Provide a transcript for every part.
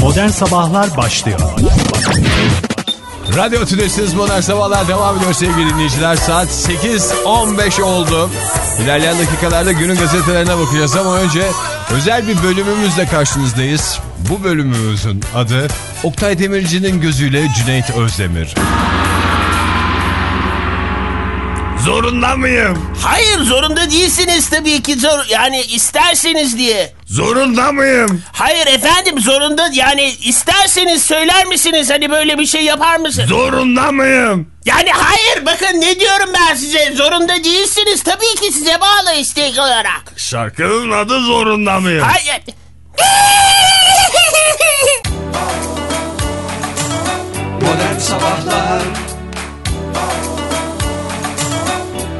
Modern Sabahlar başlıyor. Radyo Tülesi'niz Modern Sabahlar devam ediyor sevgili dinleyiciler. Saat 8.15 oldu. İlerleyen dakikalarda günün gazetelerine bakacağız ama önce özel bir bölümümüzle karşınızdayız. Bu bölümümüzün adı Oktay Demirci'nin gözüyle Cüneyt Özdemir. Zorunda mıyım? Hayır zorunda değilsiniz tabii ki zor yani isterseniz diye. Zorunda mıyım? Hayır efendim zorunda yani isterseniz söyler misiniz hani böyle bir şey yapar mısınız? Zorunda mıyım? Yani hayır bakın ne diyorum ben size zorunda değilsiniz tabii ki size bağlı istek olarak. Şarkının adı zorunda mıyım? Hayır. Modern Sabahlar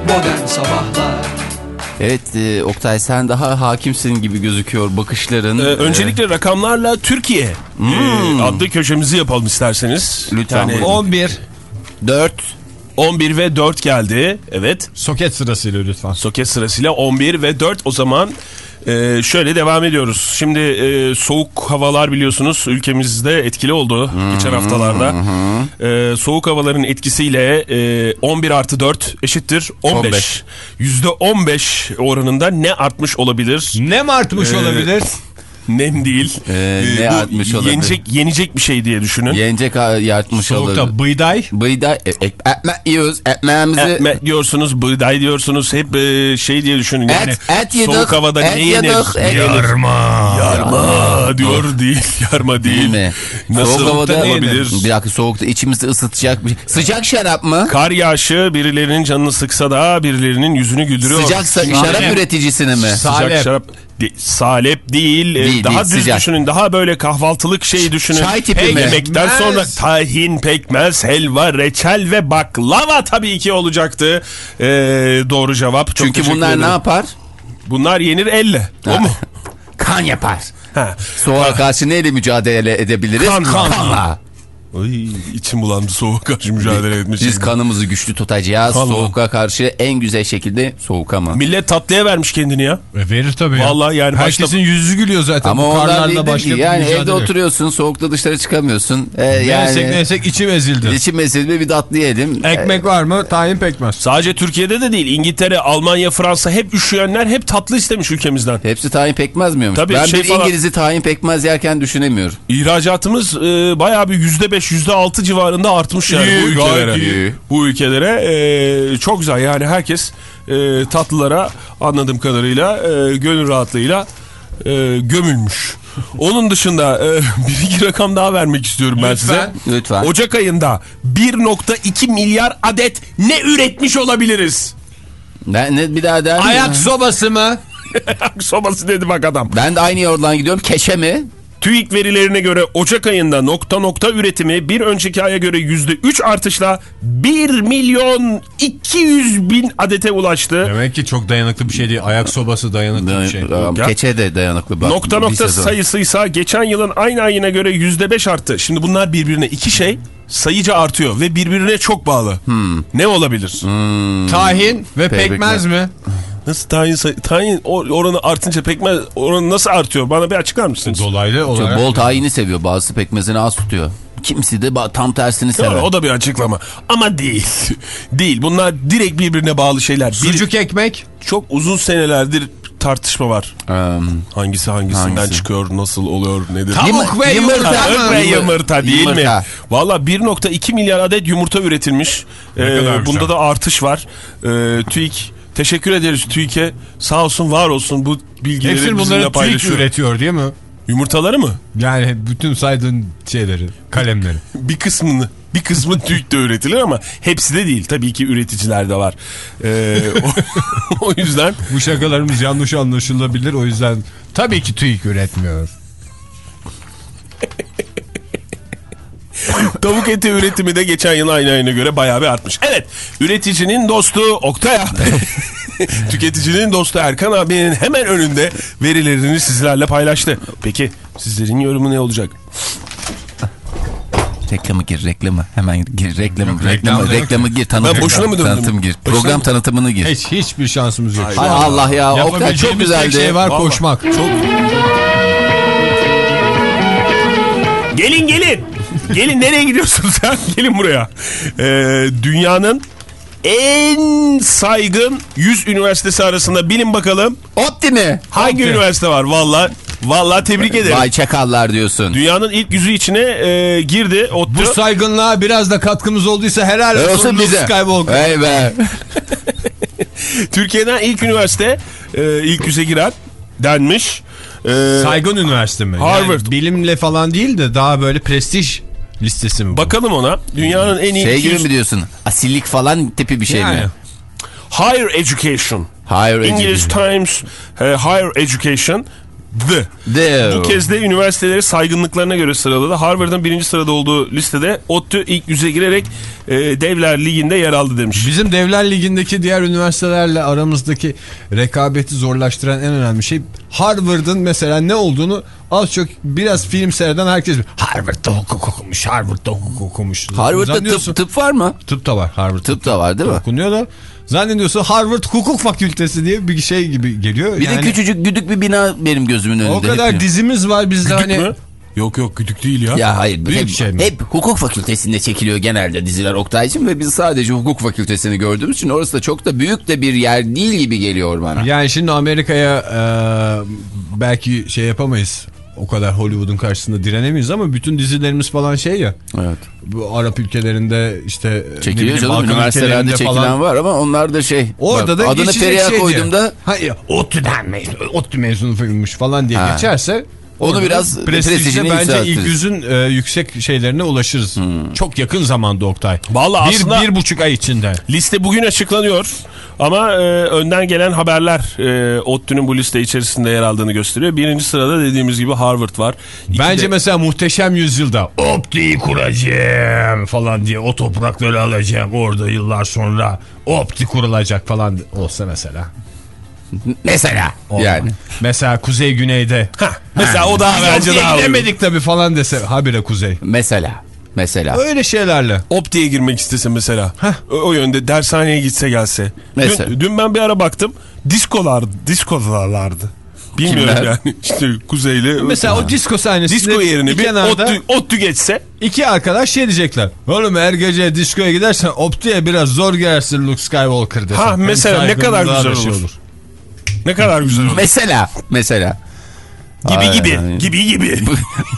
Modern Sabahlar Evet e, Oktay sen daha hakimsin gibi gözüküyor bakışların. Ee, öncelikle rakamlarla Türkiye e, adlı köşemizi yapalım isterseniz. Lütfen Yani buyurun. 11. 4 11 ve 4 geldi. Evet. Soket sırasıyla lütfen. Soket sırasıyla 11 ve 4 o zaman e, şöyle devam ediyoruz. Şimdi e, soğuk havalar biliyorsunuz ülkemizde etkili oldu geçen haftalarda. E, soğuk havaların etkisiyle e, 11 artı 4 eşittir 15. 15. Yüzde 15 oranında ne artmış olabilir? Ne mi artmış Ee, olabilir? Nem değil. Ee, E, ne artmış olabilir? Yenecek, yenecek bir şey diye düşünün. yenecek yartmış olur. Soğukta bıyday. Bıyda e, e, ekmek yiyoruz ekmeğimizi. Etme diyorsunuz, bığday diyorsunuz. Hep e, şey diye düşünün. Yani Et, et yedik. soğuk havada et ne yenir? yedik, et yedik. Yarma diyor değil. Yarma değil. Değil? Nasıl Soğuk havada olabilir? Bir dakika soğukta içimizi ısıtacak bir Sıcak şarap mı? Kar yağışı birilerinin canını sıksa da birilerinin yüzünü güldürüyor. Sıcak şarap üreticisini mi? Sıcak Salep. şarap. De- salep değil. e, Değil, daha değil, düz sıcak. düşünün. Daha böyle kahvaltılık şey düşünün. Çay tipi mi? Yemekten Pekmez. sonra tahin, pekmez, helva, reçel ve baklava tabii ki olacaktı. E, doğru cevap. Çok Çünkü bunlar ne ederim. yapar? Bunlar yenir elle. O Ha. mu? Kan yapar. Soğuğa karşı neyle mücadele edebiliriz? Kan. Kanla. Ay, içim bulandı soğuk karşı mücadele etmek Biz kanımızı güçlü tutacağız. Kanla. Soğuğa karşı en güzel şekilde soğuk ama. Millet tatlıya vermiş kendini ya. E, verir tabii ya. Vallahi yani Herkesin başta- yüzü gülüyor zaten. Ama değil başka ki. Yani mücadele evde oturuyorsun soğukta dışarı çıkamıyorsun. Ee, Neyse yani neyse içim ezildi. içim meselesi bir tatlı yiyelim. Ekmek var mı? Tahin pekmez. Sadece Türkiye'de de değil. İngiltere, Almanya, Fransa hep üşüyenler hep tatlı istemiş ülkemizden. Hepsi tahin pekmez miyormuş? Tabii ben şey bir falan- İngiliz'i tahin pekmez yerken düşünemiyorum. İhracatımız e, bayağı bir yüzde beş, yüzde altı civarında artmış yani İyi, bu ülkelere. iyi. Bu ülkelere e, çok güzel yani herkes e, tatlılara anladığım kadarıyla e, gönül rahatlığıyla e, gömülmüş. Onun dışında e, bir iki rakam daha vermek istiyorum ben Lütfen. size. Lütfen. Ocak ayında 1.2 milyar adet ne üretmiş olabiliriz? Ben ne bir daha der? Ayak sobası mı? Sobası dedi bak adam. Ben de aynı yoldan gidiyorum. Keşe mi? TÜİK verilerine göre Ocak ayında nokta nokta üretimi bir önceki aya göre %3 artışla 1 milyon 200 bin adete ulaştı. Demek ki çok dayanıklı bir şey değil. Ayak sobası dayanıklı bir şey. Ya. Keçe de dayanıklı. Bak, Nokta nokta sezon. sayısıysa geçen yılın aynı ayına göre %5 arttı. Şimdi bunlar birbirine iki şey sayıca artıyor ve birbirine çok bağlı. Ne olabilir? Tahin ve Pekmez. pekmez mi? Nasıl tayin, tayin or- oranı artınca pekmez oranı nasıl artıyor? Bana bir açıklar mısınız? Dolaylı Çok olarak. bol tayini seviyor. Bazısı pekmezini az tutuyor. Kimisi de tam tersini sever. Doğru, o da bir açıklama. Ama değil. değil. Bunlar direkt birbirine bağlı şeyler. Bir- Sucuk ekmek. çok uzun senelerdir tartışma var. Ee, Hangisi hangisinden Hangisi? çıkıyor, nasıl oluyor, nedir? Tavuk ve yumurta. Tavuk ve yumurta değil mi? Yumurta. Valla 1.2 milyar adet yumurta üretilmiş. Ee, güzel. bunda da artış var. Ee, TÜİK teşekkür ederiz TÜİK'e. Sağ olsun var olsun bu bilgileri Hepsini bizimle bunları TÜİK paylaşıyor. üretiyor değil mi? Yumurtaları mı? Yani bütün saydığın şeyleri, kalemleri. Bir kısmını bir kısmı TÜİK'te üretilir ama hepsi de değil. Tabii ki üreticiler de var. Ee, o, o yüzden Bu şakalarımız yanlış anlaşılabilir o yüzden tabii ki TÜİK üretmiyor. Tavuk eti üretimi de geçen yıl aynı ayına göre bayağı bir artmış. Evet üreticinin dostu Oktay abi. Tüketicinin dostu Erkan abinin hemen önünde verilerini sizlerle paylaştı. Peki sizlerin yorumu ne olacak? reklamı gir reklamı. Hemen gir reklamı. Reklamı, reklam yok. reklamı gir. Tanıtım, Ben boşuna mı? Tanıtım gir. Boşuna Program mı? tanıtımını gir. Hiç hiçbir şansımız yok. Hay Allah ya. Oktay çok güzeldi. şey var Vallahi. koşmak. Çok Gelin gelin. Gelin nereye gidiyorsun sen? Gelin buraya. Ee, dünyanın en saygın 100 üniversitesi arasında bilin bakalım Opti mi? hangi üniversite var? Valla valla tebrik ederim. Vay çakallar diyorsun. Dünyanın ilk yüzü içine e, girdi. Bu Ottu. saygınlığa biraz da katkımız olduysa helal olsun, Olsun bize. Skywalker. Vay be. Türkiye'den ilk üniversite e, ilk yüze giren denmiş. E, Saygın üniversite mi? Harvard. Yani bilimle falan değil de daha böyle prestij listesi mi bu? bakalım ona. Dünyanın en iyi Şey 200 gibi mi diyorsun? Asillik falan tipi bir şey Yani. mi? Higher Education. Higher English education. Times e, Higher Education The. De- Bu kez de üniversiteleri saygınlıklarına göre sıraladı. Harvard'ın birinci sırada olduğu listede ODTÜ ilk yüze girerek e, Devler Ligi'nde yer aldı demiş. Bizim Devler Ligi'ndeki diğer üniversitelerle aramızdaki rekabeti zorlaştıran en önemli şey Harvard'ın mesela ne olduğunu az çok biraz film seyreden herkes. Harvard'da hukuk okumuş, Harvard'da hukuk okumuş. Harvard'da tıp, tıp var mı? Tıp da var Harvard. Tıp da var değil mi? Okunuyor da zannediyorsun Harvard Hukuk Fakültesi diye bir şey gibi geliyor. Bir Yani de küçücük güdük bir bina benim gözümün önünde. O kadar hep. dizimiz var bizde hani. mü? Yok yok güdük değil ya. Ya hayır. Büyük hep, şey mi? hep hukuk fakültesinde çekiliyor genelde diziler Oktay'cığım ve biz sadece hukuk fakültesini gördüğümüz için orası da çok da büyük de bir yer değil gibi geliyor bana. Yani şimdi Amerika'ya e, belki şey yapamayız. O kadar Hollywood'un karşısında direnemeyiz ama bütün dizilerimiz falan şey ya. Evet. Bu Arap ülkelerinde işte Çekiliyor canım üniversitelerde çekilen falan. var ama onlar da şey. Orada bak, da adını Feriha şey koyduğumda. Hayır ODTÜ'den mezun, ODTÜ mezunuymuş falan diye Ha. geçerse Onu orada biraz prestijle prestijini bence ilk yüzün e, yüksek şeylerine ulaşırız. Çok yakın zamanda Oktay. Vallahi bir, aslında- bir buçuk ay içinde. Liste bugün açıklanıyor ama e, önden gelen haberler e, ODTÜ'nün bu liste içerisinde yer aldığını gösteriyor. Birinci sırada dediğimiz gibi Harvard var. İki Bence de- mesela muhteşem yüzyılda Opti'yi kuracağım falan diye o toprakları alacağım orada yıllar sonra Opti kurulacak falan olsa mesela. Mesela Olmaz. yani. Mesela kuzey güneyde. mesela o daha bence daha uygun. gidemedik tabii falan dese habire kuzey. Mesela. Mesela. Öyle şeylerle. Opti'ye girmek istese mesela. O, o yönde dershaneye gitse gelse. Mesela. Dün, dün ben bir ara baktım. Diskolar, diskolarlardı. Bilmiyorum Kimler? yani. İşte kuzeyli. Mesela o disco sahnesinde Disko yerine bir kenarda ODTÜ, ODTÜ geçse. iki arkadaş şey diyecekler. Oğlum her gece diskoya gidersen Opti'ye biraz zor gelsin Luke Skywalker desen. Ha, mesela ne kadar güzel şey olur. Ne kadar güzel olur. Mesela. Mesela. Gibi Ay, gibi. Gibi gibi.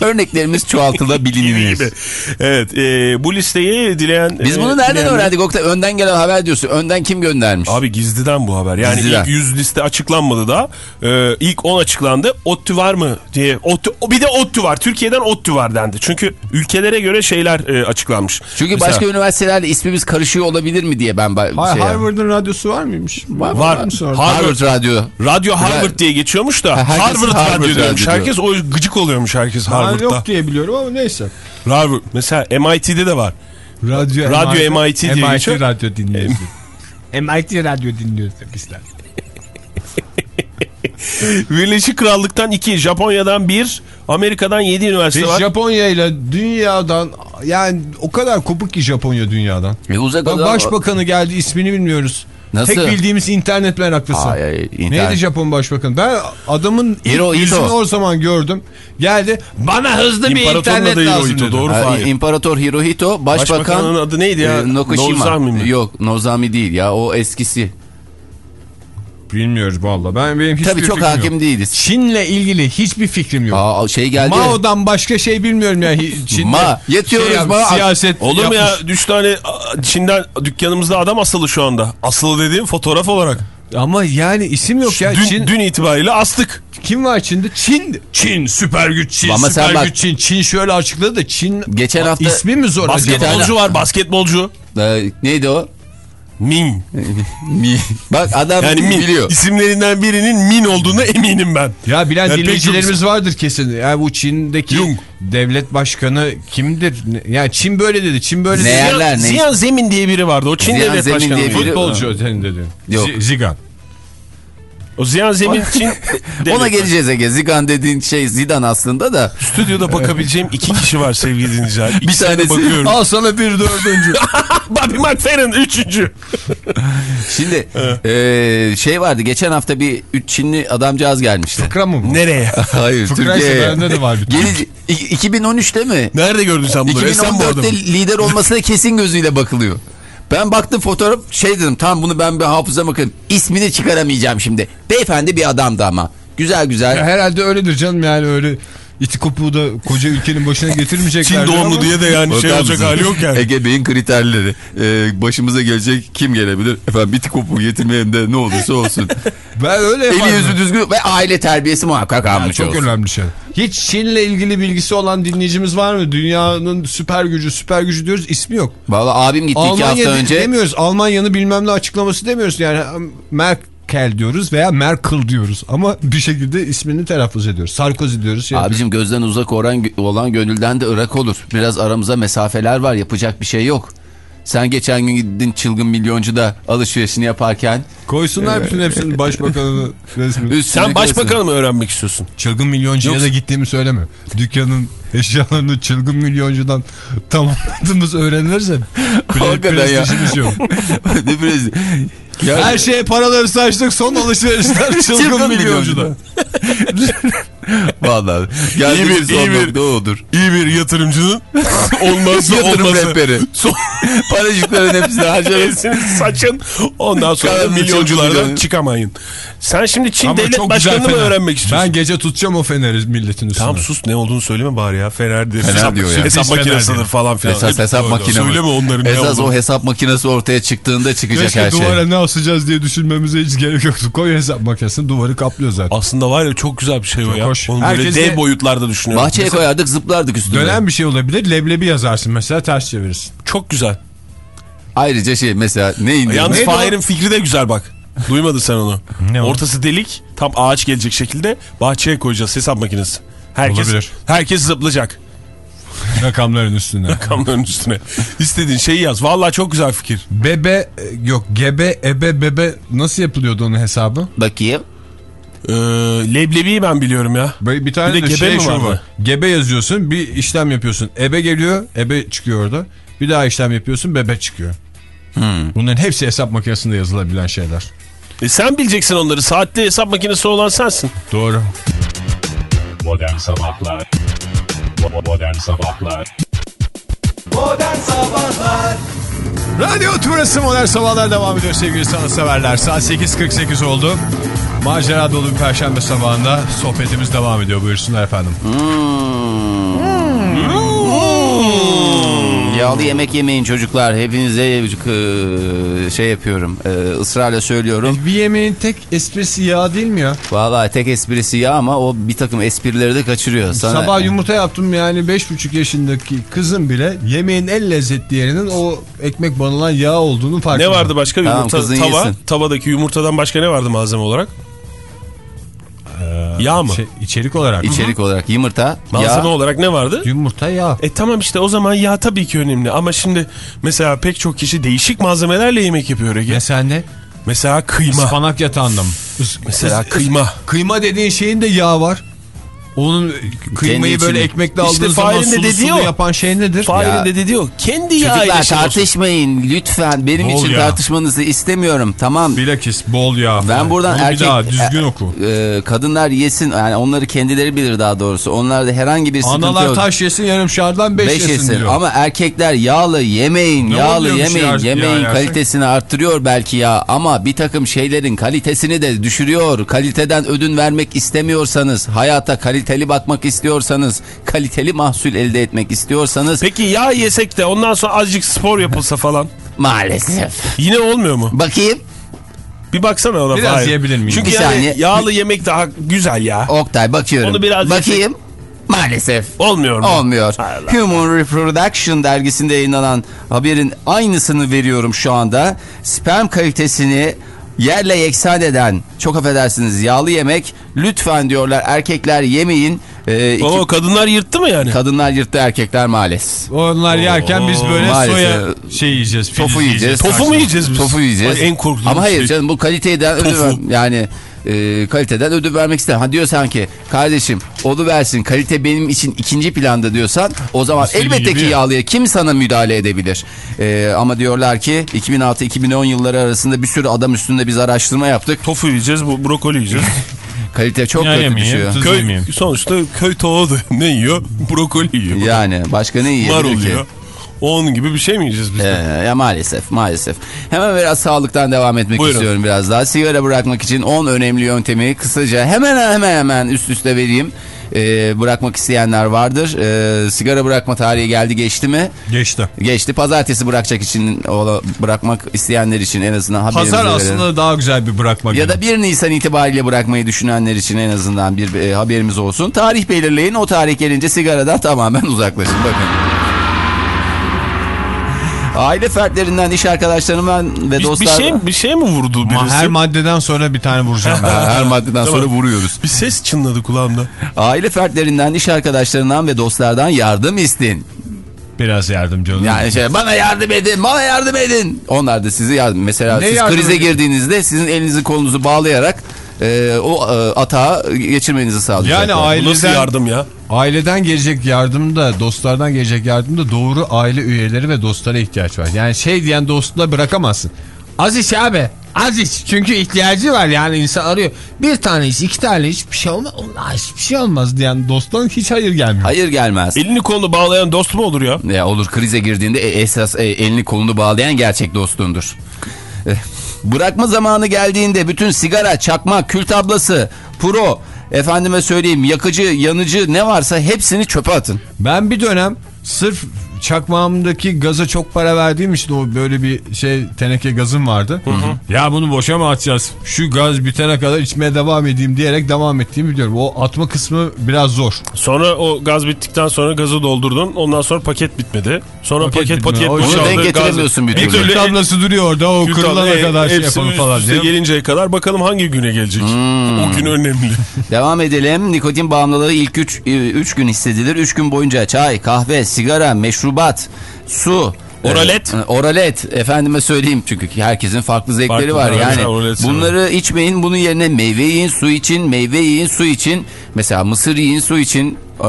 Örneklerimiz çoğaltılabilir. Evet. e, bu listeyi dileyen... Biz bunu e, nereden dileyenler- öğrendik Oktay? Önden gelen haber diyorsun. Önden kim göndermiş? Abi gizliden bu haber. Yani Gizliden. ilk 100 liste açıklanmadı da. Ee, ilk 10 açıklandı. ODTÜ var mı diye. ODTÜ, bir de ODTÜ var. Türkiye'den ODTÜ var dendi. Çünkü ülkelere göre şeyler e, açıklanmış. Çünkü Mesela- başka üniversitelerle ismimiz karışıyor olabilir mi diye ben şey Harvard'ın radyosu var mıymış? Var, var. Harvard. Harvard Radyo. Radyo Harvard diye geçiyormuş da herkes Harvard, Harvard Radyo Radyo Herkes o gıcık oluyormuş herkes Ben Harvard'da. yok diye biliyorum ama neyse. Harvard. Mesela MIT'de de var. Radyo, Radyo MIT diye MIT geçiyor. radyo dinliyoruz. MIT radyo dinliyoruz demişler. Birleşik Krallık'tan 2, Japonya'dan 1, Amerika'dan 7 üniversite Biz var. Japonya ile dünyadan yani o kadar kopuk ki Japonya dünyadan. E, uzak Bak, Başbakanı geldi ismini bilmiyoruz. Nasıl? Tek bildiğimiz internet meraklısı. Ay, ay, internet. Neydi Japon başbakanı? Ben adamın yüzünü o zaman gördüm. Geldi bana hızlı bir internet adı lazım Hirohito, dedi. doğru. Ha. İmparator Hirohito, başbakan Başbakanın adı neydi ya? e. Nozami mi? Yok, Nozami değil ya, o eskisi. Bilmiyoruz valla. Ben benim hiçbir Tabii çok hakim yok. değiliz. Çin'le ilgili hiçbir fikrim yok. Aa, şey geldi. Mao'dan başka şey bilmiyorum ya. Çin'de Ma, yetiyoruz yap- ma. Siyaset Olur mu ya? 3 tane Çin'den dükkanımızda adam asılı şu anda. Asılı dediğim fotoğraf olarak. Ama yani isim yok ya. dün, Çin, dün itibariyle astık. kim var Çin'de? Çin. Çin süper güç Çin Ama süper bak- güç Çin. Çin şöyle açıkladı da Çin Geçen hafta- ismi mi zor acaba? Basketbolcu var basketbolcu. Ee, neydi o? Min. Mi. Bak adam Yani Min. biliyor. İsimlerinden birinin Min olduğuna eminim ben. Ya bilen Ya pek dinleyicilerimiz vardır kesin. Ya bu Çin'deki Jung. devlet başkanı kimdir? Ne- Ya Çin böyle dedi. Çin böyle Ne dedi. yer- Yerler, Ziyan, ne- Ziyan Zemin diye biri vardı. O Çin Ziyan devlet Zemin başkanı. diye biri- Futbolcu senin dedi. Yok. Z- Zigan. O Ziyan Zemin için Ona geleceğiz Ege. Zidane dediğin şey Zidane aslında da. Stüdyoda bakabileceğim iki kişi var sevgili dinleyiciler. Bir İkisine tanesi bakıyorum. Al sana bir dördüncü. Bobby McFerrin üçüncü. Şimdi eee, şey vardı geçen hafta bir üç Çinli adamcağız gelmişti. Fıkra mı bu? Nereye? Hayır Fıkra Türkiye'ye. bende de var bir tane. Gelici- İ- 2013'te mi? Nerede gördün sen bunları? Esenboğa'da mı? 2014'te lider olmasına kesin gözüyle bakılıyor. Ben baktım fotoğraf şey dedim tamam bunu ben bir hafızama bakayım. İsmini çıkaramayacağım şimdi. Beyefendi bir adamdı ama. Güzel güzel. Ya herhalde öyledir canım yani öyle iti kopuğu da koca ülkenin başına getirmeyecekler. Çin doğumlu diye de yani şey olacak hali yok yani. Ege Bey'in kriterleri. Ee, başımıza gelecek kim gelebilir? Efendim bitik kopuğu getirmeyen de ne olursa olsun. Ben öyle Eli yaparım. yüzü düzgün ve aile terbiyesi muhakkak almış Çok olsun. önemli şey. Hiç Çin'le ilgili bilgisi olan dinleyicimiz var mı? Dünyanın süper gücü, süper gücü diyoruz ismi yok. Valla abim gitti iki hafta Almanya önce. demiyoruz. Almanya'nın bilmem ne açıklaması demiyoruz. Yani Merkel diyoruz veya Merkel diyoruz. Ama bir şekilde ismini telaffuz ediyoruz. Sarkozy diyoruz. Şey yapıyoruz. Abicim gözden uzak olan, olan gönülden de ırak olur. Biraz aramıza mesafeler var yapacak bir şey yok. Sen geçen gün gittin çılgın milyoncuda alışverişini yaparken Koysunlar bütün hepsini başbakanın resmini. üstüne Sen başbakanı mı öğrenmek istiyorsun? Çılgın milyoncuya Yoksa- da gittiğimi söyleme. Dükkanın eşyalarını çılgın milyoncudan tamamladığımız öğrenirse Hakikaten ya. prestijimiz yok. ne biraz ya, Her şeye paraları saçtık son alışverişler çılgın, Çılgın Vallahi İyi geldiğimiz bir- iyi bir- odur. İyi bir yatırımcının olmazsa Yatırım olmazı. rehberi. Son Paracıkların hepsini harcarız. Sizin saçın ondan sonra milyonculardan çıkamayın. Sen şimdi Çin Ama devlet başkanını mı fener. öğrenmek istiyorsun? Ben gece tutacağım o feneri milletin üstüne. Tamam sus ne olduğunu söyleme bari ya. Fener'dir. Fener hesap, diyor ya. hesap Fener makinesidir falan filan. Esas hesap Hep- makine Söyleme onların ne Esas o hesap makinesi ortaya çıktığında çıkacak Keşke her şey. duvara ne asacağız diye düşünmemize hiç gerek yoktu. Koy hesap makinesini duvarı kaplıyor zaten. Aslında var ya çok güzel bir şey o Çok ya. hoş. Onu böyle Herkes dev de- boyutlarda düşünüyorum. Bahçeye koyardık zıplardık üstüne. Dönen bir şey olabilir. Leblebi yazarsın mesela ters çevirirsin. Çok güzel. Ayrıca şey mesela ne indirme? Yalnız? Fahir'in fikri de güzel bak. Duymadın sen onu. Ne? Ortası delik tam ağaç gelecek şekilde bahçeye koyacağız hesap makinesi. Herkes, Olabilir. herkes zıplayacak Rakamların üstüne. kamyonun üstüne. İstediğin şeyi yaz. Vallahi çok güzel fikir. Bebe e, yok gebe ebe bebe nasıl yapılıyordu onun hesabı? Bakayım. Ee, leblebiyi ben biliyorum ya. Bir tane Bir de de, gebe şey mi şu vardı? var. Gebe yazıyorsun bir işlem yapıyorsun. Ebe geliyor ebe çıkıyor orada. Bir daha işlem yapıyorsun bebe çıkıyor. Hmm. Bunların hepsi hesap makinesinde yazılabilen şeyler. E sen bileceksin onları. Saatli hesap makinesi olan sensin. Doğru. Modern Sabahlar Modern Sabahlar Radyo Turası Modern Sabahlar devam ediyor sevgili sanatseverler. Saat 8.48 oldu. Macera dolu bir perşembe sabahında sohbetimiz devam ediyor. Buyursunlar efendim. Yağlı yemek yemeyin çocuklar. Hepinize e, şey yapıyorum. e, ısrarla söylüyorum. Bir yemeğin tek esprisi yağ değil mi ya? Vallahi tek esprisi ya ama o bir takım esprileri de kaçırıyor. Sana... Sabah yumurta yaptım yani 5,5 yaşındaki kızım bile yemeğin en lezzetli yerinin o ekmek banılan yağ olduğunu farkında. Ne vardı başka? Tamam, Yumurta, tava. yesin. Tavadaki yumurtadan başka ne vardı malzeme olarak? Yağ mı? Şey, içerik olarak. İçerik olarak yumurta, malzeme yağ. olarak ne vardı? Yumurta yağ. E tamam işte o zaman yağ tabii ki önemli. Ama şimdi mesela pek çok kişi değişik malzemelerle yemek yapıyor Ege. Mesela ne? Mesela kıyma. Ispanak yatağında mı? Is- Mesela kıyma. Kıyma dediğin şeyin de yağ var. Onun kıymayı böyle ekmekle İşte aldığın zaman Fahir'in de sulu sulu o. yapan şey nedir? Fahir'in Ya. de dediği o. Kendi Çocuklar olsun. tartışmayın lütfen. Benim Bol için yağ. tartışmanızı istemiyorum. Tamam. Bilakis bol yağ. Ben buradan Onu erkek daha düzgün e- oku. e, kadınlar yesin yani onları kendileri bilir daha doğrusu. Onlarda herhangi bir sıkıntı Analar yok. taş yesin yarım şardan beş, Beş yesin, yesin. diyor. Ama erkekler yağlı yemeyin, Ne yağlı yemeyin. ya- yemeğin yağ yersek? kalitesini arttırıyor belki ya ama bir takım şeylerin kalitesini de düşürüyor. Kaliteden ödün vermek istemiyorsanız, hayata kaliteli bakmak istiyorsanız, kaliteli mahsul elde etmek istiyorsanız Peki yağ yesek de ondan sonra azıcık spor yapılsa falan. maalesef. Yine olmuyor mu? Bakayım Bir baksana ona Biraz Fahir. yiyebilir miyim? Çünkü Bir yani saniye. yağlı yemek daha güzel ya. Oktay bakıyorum. Onu biraz Bakayım. Maalesef. Olmuyor mu? Olmuyor. Allah. Human Reproduction dergisinde yayınlanan haberin aynısını veriyorum şu anda. Sperm kalitesini yerle yeksan eden çok affedersiniz yağlı yemek lütfen diyorlar erkekler yemeyin. Ee, iki- Oo, kadınlar yırttı mı yani? kadınlar yırttı erkekler maalesef. Onlar yerken biz böyle Maalesef. soya şey yiyeceğiz. Tofu filiz yiyeceğiz. Tofu mu yiyeceğiz biz? Tofu yiyeceğiz. Ay, en korktuğum Ama hayır şey. canım bu kaliteden yani e, kaliteden ödül vermek ister. Ha diyor sanki kardeşim onu versin kalite benim için ikinci planda diyorsan o zaman Senin elbette ki ya. yağlıya kim sana müdahale edebilir? E, ama diyorlar ki 2006-2010 yılları arasında bir sürü adam üstünde biz araştırma yaptık. Tofu yiyeceğiz, brokoli yiyeceğiz. Kalite çok Yağ kötü yemeyeyim, düşüyor. köy, yemeyeyim. sonuçta köy tavuğu da ne yiyor? Brokoli yiyor. Yani başka ne yiyebilir Marul ki? yiyor. Onun gibi bir şey mi yiyeceğiz biz? Ee, ya maalesef maalesef. Hemen biraz sağlıktan devam etmek Buyurun. istiyorum biraz daha. Sigara bırakmak için 10 önemli yöntemi kısaca hemen hemen hemen üst üste vereyim. Ee, bırakmak isteyenler vardır. Ee, sigara bırakma tarihi geldi geçti mi? Geçti. Geçti. Pazartesi bırakacak için bırakmak isteyenler için en azından haberimizi Pazar verelim. aslında daha güzel bir bırakma Ya günü. da 1 Nisan itibariyle bırakmayı düşünenler için en azından bir e, haberimiz olsun. Tarih belirleyin. O tarih gelince sigaradan tamamen uzaklaşın. Bakın. Aile fertlerinden, iş arkadaşlarımdan ve Bir, bir dostlar... şey bir şey mi vurdu Ama birisi? her maddeden sonra bir tane vuracağım. ben. her maddeden sonra Tamam. vuruyoruz. Bir ses çınladı kulağımda. Aile fertlerinden, iş arkadaşlarından ve dostlardan yardım isteyin. Biraz yardımcı olun. Yani şey, bana yardım edin, bana yardım edin. Onlar da sizi yardım. Mesela Ne siz yardım krize edin? girdiğinizde sizin elinizi kolunuzu bağlayarak e, o e, atağı geçirmenizi sağlayacaklar. Yani aileden, nasıl yardım ya? aileden gelecek yardım da dostlardan gelecek yardım da doğru aile üyeleri ve dostlara ihtiyaç var. Yani şey diyen dostuna bırakamazsın. Az iç abi. Az iç. Çünkü ihtiyacı var yani insan arıyor. Bir tane iç, iki tane iç bir şey olmaz. Allah hiçbir şey olmaz diyen dosttan hiç hayır gelmiyor. Hayır gelmez. Elini kolunu bağlayan dost mu olur ya? Ya olur krize girdiğinde e, esas e, elini kolunu bağlayan gerçek dostundur. Bırakma zamanı geldiğinde bütün sigara, çakma, kül tablası, pro, efendime söyleyeyim yakıcı, yanıcı ne varsa hepsini çöpe atın. Ben bir dönem sırf çakmağımdaki gaza çok para verdiğim için o böyle bir şey teneke gazım vardı. Ya bunu boşa mı atacağız? Şu gaz bitene kadar içmeye devam edeyim diyerek devam ettiğimi biliyorum. O atma kısmı biraz zor. Sonra o gaz bittikten sonra gazı doldurdun. Ondan sonra paket bitmedi. Sonra Paket paket bitmedi. paket Onu boşaldı. denk Gaz- getiremiyorsun bir Bir türlü. Kül tablası duruyor orada o kırılana tablo- kadar şey hepsi yapalım falan diye. gelinceye kadar bakalım hangi güne gelecek. Hmm. O gün önemli. Devam edelim. Nikotin bağımlılığı ilk 3 gün hissedilir. 3 gün boyunca çay, kahve, sigara, meşrubat, su. Oralet. e, oralet. Efendime söyleyeyim çünkü herkesin farklı zevkleri Farklı, var. Yani oralet bunları içmeyin. Bunun yerine meyve yiyin, su için, meyve yiyin, su için. Mesela mısır yiyin, su için. Ee,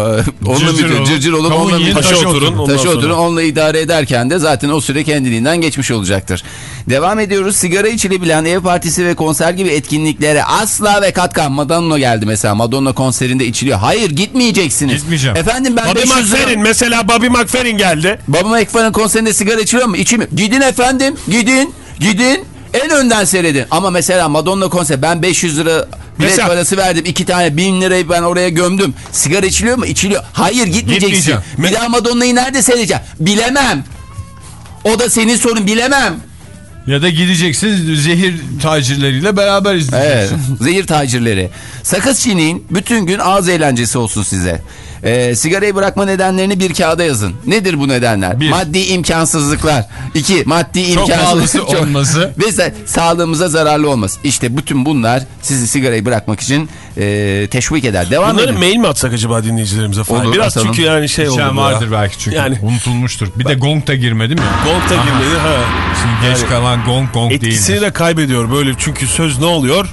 onunla Cırcır olun. cırcır olup Kavun onunla yiyin, Taşa taşa oturun. ondan Taşı sonra. oturun onunla idare ederken de zaten o süre kendiliğinden geçmiş olacaktır. Devam ediyoruz. Sigara içilebilen ev partisi ve konser gibi etkinliklere asla ve katkan Madonna geldi mesela. Madonna konserinde içiliyor. Hayır gitmeyeceksiniz. Gitmeyeceğim. Efendim ben Bobby 500 lira... McFerrin mesela Bobby McFerrin geldi. Baba McFerrin konserinde sigara içiliyor mu? İçimi. Gidin efendim. Gidin. Gidin. En önden seyredin. Ama mesela Madonna konser ben 500 lira bilet Mesela- parası verdim. iki tane 1000 lirayı ben oraya gömdüm. Sigara içiliyor mu? İçiliyor. Hayır gitmeyeceksin. Bir daha Madonna'yı nerede seyredeceğim? Bilemem. O da senin sorun bilemem. Ya da gideceksin zehir tacirleriyle beraber Evet. izleyeceksin. Zehir tacirleri. Sakız çiğneyin. Bütün gün ağız eğlencesi olsun size. Ee, sigarayı bırakma nedenlerini bir kağıda yazın. Nedir bu nedenler? Bir. Maddi imkansızlıklar. İki, maddi Çok imkansızlık. pahalısı olması. Ve sa- sağlığımıza zararlı olması. İşte bütün bunlar sizi sigarayı bırakmak için e, teşvik eder. Devam Bunları edin. mail mi atsak acaba dinleyicilerimize falan? Olur, Biraz atalım. çünkü yani şey oldu. Ya. vardır belki çünkü. Yani Unutulmuştur. Bir de gong da girmedi mi? Gong da girmedi. Ha. Şimdi geç Yani kalan gong gong Etkisini değildir. de kaybediyor böyle çünkü söz ne oluyor?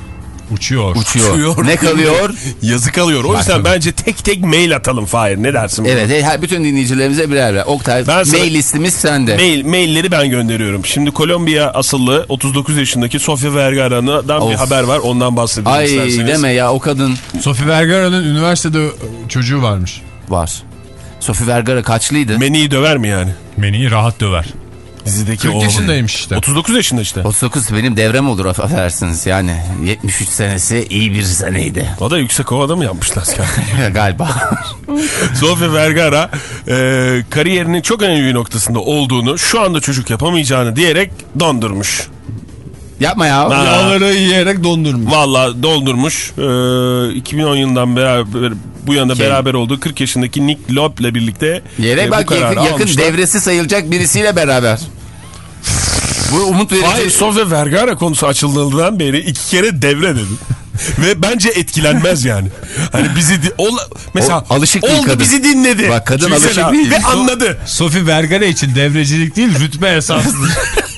Uçuyor. Uçuyor. Uçuyor. Ne kalıyor? Yazı kalıyor. O yüzden bence tek tek mail atalım Fahir. Ne dersin? Evet, her, bütün dinleyicilerimize birer birer. Oktay, Ben sana- mail listemiz sende. Mail, mailleri ben gönderiyorum. Şimdi Kolombiya asıllı 39 yaşındaki Sofia Vergara'dan bir Of. haber var. Ondan bahsedelim Ay isterseniz. deme ya o kadın Sophie Vergara'nın üniversitede çocuğu varmış. var. Sofie Vergara kaçlıydı? Meni'yi döver mi yani? Meni'yi rahat döver. Dizideki 40 o. yaşındaymış işte. 39 yaşında işte. 39 benim devrem olur affedersiniz yani 73 senesi iyi bir seneydi O da yüksek ovada mı yapmışlar galiba. Sofia Vergara e, kariyerinin çok önemli bir noktasında olduğunu, şu anda çocuk yapamayacağını diyerek dondurmuş. Yapma ya. Ha. Yağları yiyerek dondurmuş. Valla doldurmuş. E, 2010 yılından beraber bu yana Kim? beraber olduğu 40 yaşındaki Nick Loeb ile birlikte Yere e, bak yakın, yakın almışlar. devresi sayılacak birisiyle beraber. Bu umut verici. Hayır Sofia Vergara konusu açıldığından beri iki kere devre dedim. Ve bence etkilenmez yani. Hani bizi ol, mesela O alışık oldu kadın. bizi dinledi. Bak kadın alışık değil. Ve anladı. Sophie Vergara için devrecilik değil rütbe esaslı.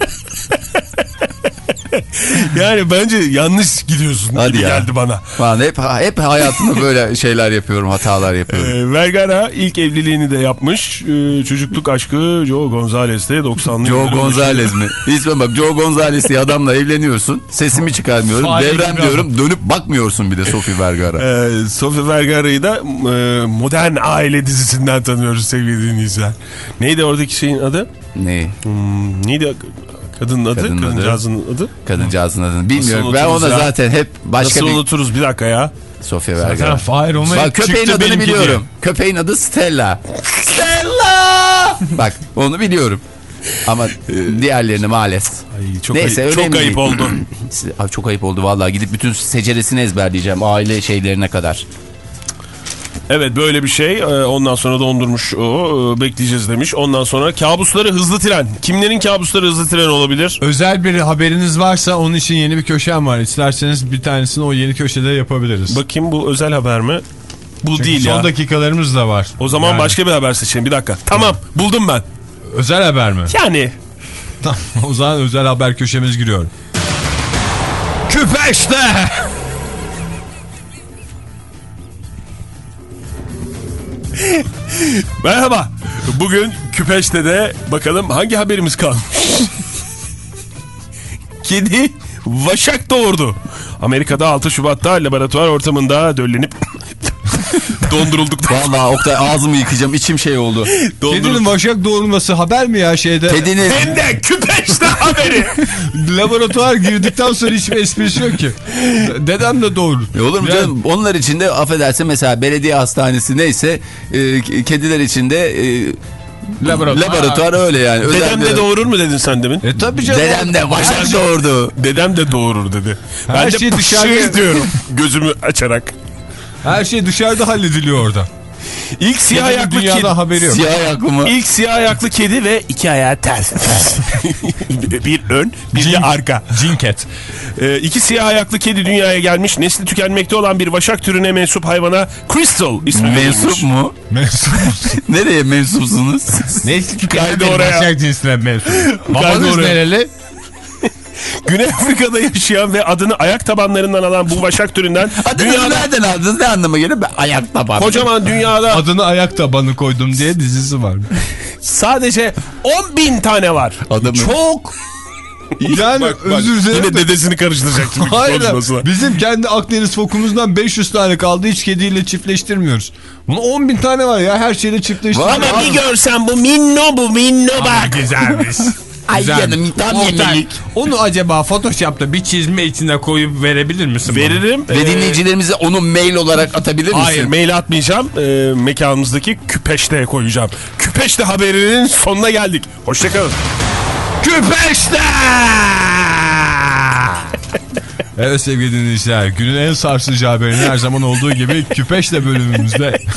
Yani bence yanlış gidiyorsun Hadi gibi ya. geldi bana. Falan hep hep hayatımda böyle şeyler yapıyorum, hatalar yapıyorum. Ee, Vergara ilk evliliğini de yapmış. Ee, çocukluk aşkı Joe Gonzalez'te 90'lı Joe Gonzalez mi? İsme bak Joe Gonzalez diye adamla evleniyorsun. Sesimi çıkarmıyorum. Devrem diyorum. Dönüp bakmıyorsun bir de Sofie Vergara. Ee, Sofia Vergara'yı da e, Modern Aile dizisinden tanıyoruz sevgili dinleyiciler. Neydi oradaki şeyin adı? ne? Hmm, neydi kadının adı? Kadının adı. Kadıncağızın adı? Kadıncağızın adını bilmiyorum. Nasıl Ben ona ya? zaten hep başka Nasıl bir unuturuz bir dakika ya. Zaten Vergara. Fahir Oma Bak köpeğin adını biliyorum. diye. Köpeğin adı Stella. Stella! Bak onu biliyorum. Ama e, diğerlerini maalesef. Ay, çok Neyse, ayıp, çok ayıp oldu. Abi çok ayıp oldu vallahi gidip bütün seceresini ezberleyeceğim aile şeylerine kadar. Evet böyle bir şey. Ee, Ondan sonra dondurmuş o. Ee, Bekleyeceğiz demiş. Ondan sonra kabusları hızlı tren. Kimlerin kabusları hızlı tren olabilir? Özel bir haberiniz varsa onun için yeni bir köşem var. İsterseniz bir tanesini o yeni köşede yapabiliriz. Bakayım bu özel haber mi? Bu Çünkü değil son ya. dakikalarımız da var. O zaman Yani başka bir haber seçelim. Bir dakika. Tamam buldum ben. Özel haber mi? Yani Tamam, o zaman özel haber köşemiz giriyor. Küpeşte! merhaba. Bugün Küpeş'te de bakalım hangi haberimiz kalmış. Kedi vaşak doğurdu. Amerika'da 6 Şubat'ta laboratuvar ortamında döllenip dondurulduktan Vallahi Oktay ağzımı yıkayacağım içim şey oldu. Kedinin başak doğurması haber mi ya şeyde? Kedini Hem de Küpeş'te haberi. Laboratuvar girdikten sonra hiçbir esprisi yok ki. Dedem de doğurdu. E olur mu Yani- canım? Onlar için de affedersin mesela belediye hastanesi neyse e, kediler için de e, Laboratuvar. laboratuvar öyle yani. Özel Dedem de doğurur mu dedin sen demin? E tabii canım. Dedem de başak doğurdu. Dedem de doğurur dedi. Her ben de şey dışarı diyorum gözümü açarak. Her şey dışarıda hallediliyor orada. İlk siyah ayaklı kedi. haberi yok. Siyah ayaklı mı? İlk siyah ayaklı kedi ve iki ayağı ters. bir ön bir de arka. Cinket. Ee, iki siyah ayaklı kedi dünyaya gelmiş. Nesli tükenmekte olan bir vaşak türüne mensup hayvana Crystal ismi Mensup mu? Mensup. Nereye mensupsunuz? Neyse ki Kaydı oraya. Başak cinsine mensup. Babanız nereli? Güney Afrika'da yaşayan ve adını ayak tabanlarından alan bu vaşak türünden Adını dünyada nereden aldınız? Ne anlama geliyor? Ben ayak tabanı. kocaman dünyada Adını ayak tabanı koydum diye dizisi var. sadece 10 bin tane var. Adamı. Çok. Yani Bak, bak, özür dilerim. Yine de- dedesini karıştıracak çünkü Hayır. Bizim kendi Akdeniz fokumuzdan 500 tane kaldı. Hiç kediyle çiftleştirmiyoruz. Bunun 10 bin tane var ya. Her şeyle çiftleştiriyoruz. Ama bir görsen bu minno bu minno bak. Güzelmiş. Ay canım tam Oktay, yemelik. onu acaba Photoshop'ta bir çizme içine koyup verebilir misin? bana? Veririm. Ve Ee, dinleyicilerimize onu mail olarak atabilir misin? Hayır mail atmayacağım. Ee, mekanımızdaki küpeşte koyacağım. Küpeşte haberinin sonuna geldik. Hoşçakalın. Küpeşte! evet sevgili dinleyiciler günün en sarsıcı haberini her zaman olduğu gibi Küpeşte bölümümüzde.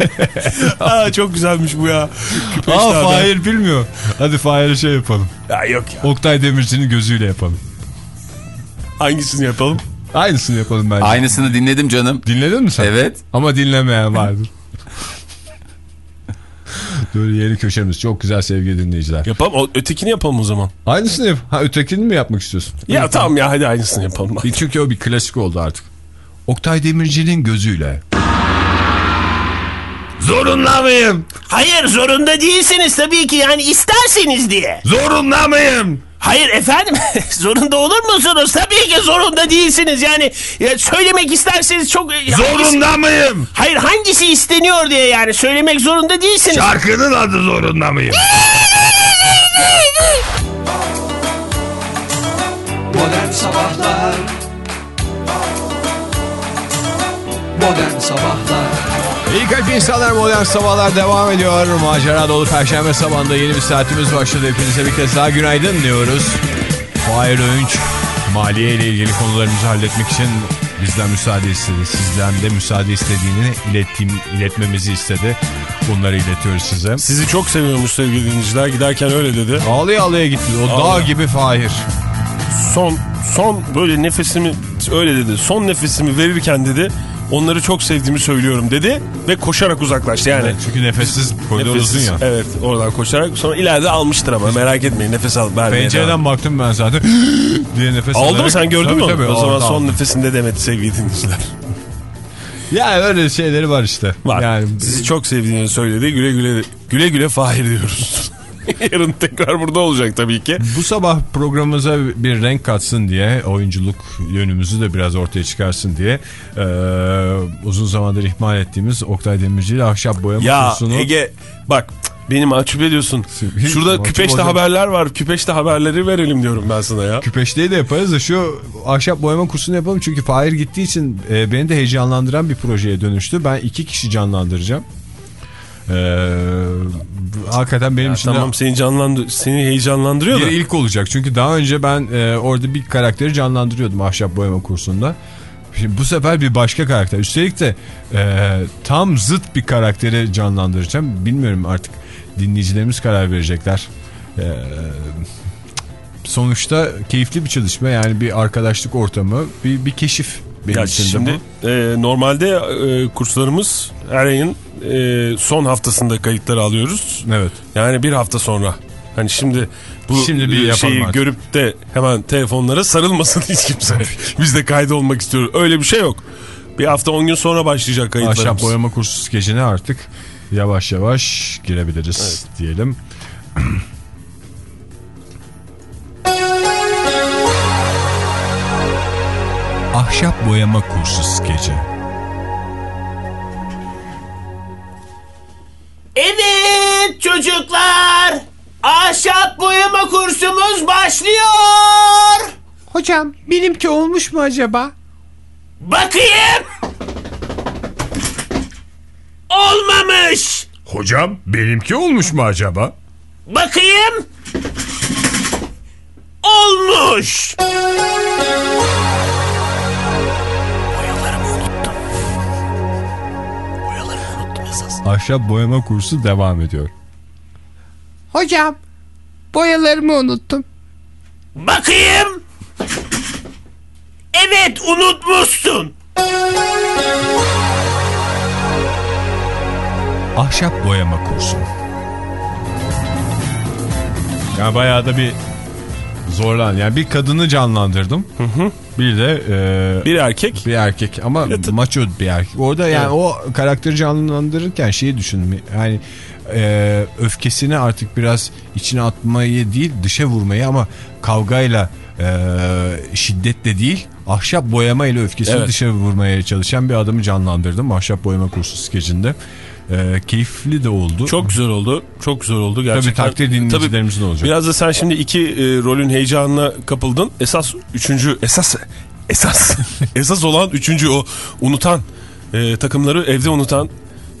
Aa, çok güzelmiş bu ya. Küpeşte Aa. Fahir bilmiyor. Hadi Fahir'e şey yapalım. Ya yok ya. Oktay Demirci'nin gözüyle yapalım. Hangisini yapalım? Aynısını yapalım bence. Aynısını dinledim canım. Dinledin mi sen? Evet. Ama dinlemeyen vardır. Böyle yeni köşemiz. Çok güzel sevgili dinleyiciler. Yapalım. O, ötekini yapalım o zaman. Aynısını yap. Ha ötekini mi yapmak istiyorsun? Ya tamam ya hadi aynısını yapalım. Bir- Çünkü o bir klasik oldu artık. Oktay Demirci'nin gözüyle. Zorunda mıyım? Hayır zorunda değilsiniz tabii ki yani isterseniz diye. Zorunda mıyım? Hayır efendim zorunda olur musunuz? Tabii ki zorunda değilsiniz yani ya söylemek isterseniz çok... Zorunda mıyım? Hayır hangisi isteniyor diye yani söylemek zorunda değilsiniz. Şarkının adı zorunda mıyım? Modern Sabahlar Modern Sabahlar İyi kalp insanlar modern sabahlar devam ediyor. Macera dolu perşembe sabahında yeni bir saatimiz başladı. Hepinize bir kez daha günaydın diyoruz. Fahir Öğünç maliye ile ilgili konularımızı halletmek için bizden müsaade istedi. Sizden de müsaade istediğini ilettiğim, iletmemizi istedi. Bunları iletiyoruz size. Sizi çok seviyormuş sevgili dinleyiciler. Giderken öyle dedi. Ağlaya ağlaya gitti. O dağ Ağlaya. gibi Fahir. Son son böyle nefesimi öyle dedi. Son nefesimi verirken dedi. Onları çok sevdiğimi söylüyorum dedi ve koşarak uzaklaştı yani. Çünkü nefessiz koridor uzun ya. Evet oradan koşarak sonra ileride almıştır ama merak etmeyin nefes al. Pencereden baktım ben zaten diye nefes Aldı alarak- mı sen gördün Tabii mü? tabii, o zaman orada son aldım. nefesinde demedi sevgili dinleyiciler. Ya öyle şeyleri var işte. Var. Yani Sizi çok sevdiğini söyledi. Güle güle güle güle Fahir diyoruz. Yarın tekrar burada olacak tabii ki. bu sabah programımıza bir renk katsın diye oyunculuk yönümüzü de biraz ortaya çıkarsın diye eee, uzun zamandır ihmal ettiğimiz Oktay Demirci ile ahşap boyama Ya kursunu Ege bak beni mahcup ediyorsun. Hiç Şurada mahcup küpeşte haberler var. Küpeşte haberleri verelim diyorum ben sana ya. Küpeşteyi de yaparız da şu ahşap boyama kursunu yapalım. Çünkü Fahir gittiği için e, beni de heyecanlandıran bir projeye dönüştü. Ben iki kişi canlandıracağım. Ee, hakikaten benim için de Tamam seni canlandı seni heyecanlandırıyor bir da. ilk olacak. Çünkü daha önce ben e, orada bir karakteri canlandırıyordum ahşap boyama kursunda. Şimdi bu sefer bir başka karakter. Üstelik de e, tam zıt bir karakteri canlandıracağım. Bilmiyorum artık dinleyicilerimiz karar verecekler. E, sonuçta keyifli bir çalışma. Yani bir arkadaşlık ortamı, bir, bir keşif benim Ya için şimdi bu. e, normalde e, kurslarımız her ayın e, son haftasında kayıtları alıyoruz. Evet. Yani bir hafta sonra. Hani şimdi bu Şimdi bir e, şeyi artık. görüp de hemen telefonlara sarılmasın hiç kimse. Biz de kaydı olmak istiyoruz. Öyle bir şey yok. Bir hafta 10 gün sonra başlayacak kayıtlarımız. Ahşap boyama kursu skecine artık yavaş yavaş girebiliriz diyelim. Ahşap boyama kursu skeci. Evet çocuklar. Ahşap boyama kursumuz başlıyor. Hocam benimki olmuş mu acaba? Bakayım. Olmamış. Hocam benimki olmuş mu acaba? Bakayım. Olmuş. Boyalarımı Ahşap boyama kursu devam ediyor. Hocam boyalarımı unuttum. Bakayım. Evet unutmuşsun. Ahşap boyama kursu. Ya bayağı da bir zorlan. Yani bir kadını canlandırdım. Bir de e, Bir erkek. bir erkek ama maço bir erkek. Orada yani o karakteri canlandırırken şeyi düşündüm. Yani e, öfkesini artık biraz içine atmayı değil dışa vurmayı ama kavgayla e, şiddetle değil ahşap boyama ile öfkesini Evet. dışa vurmaya çalışan bir adamı canlandırdım. Ahşap boyama kursu skecinde. E, keyifli de oldu. Çok güzel oldu. Çok güzel oldu Tabii gerçekten. takdir dinleyicilerimizin olacak. Biraz da sen şimdi iki e, rolün heyecanına kapıldın. Esas üçüncü esas esas esas olan üçüncü o unutan e, takımları evde unutan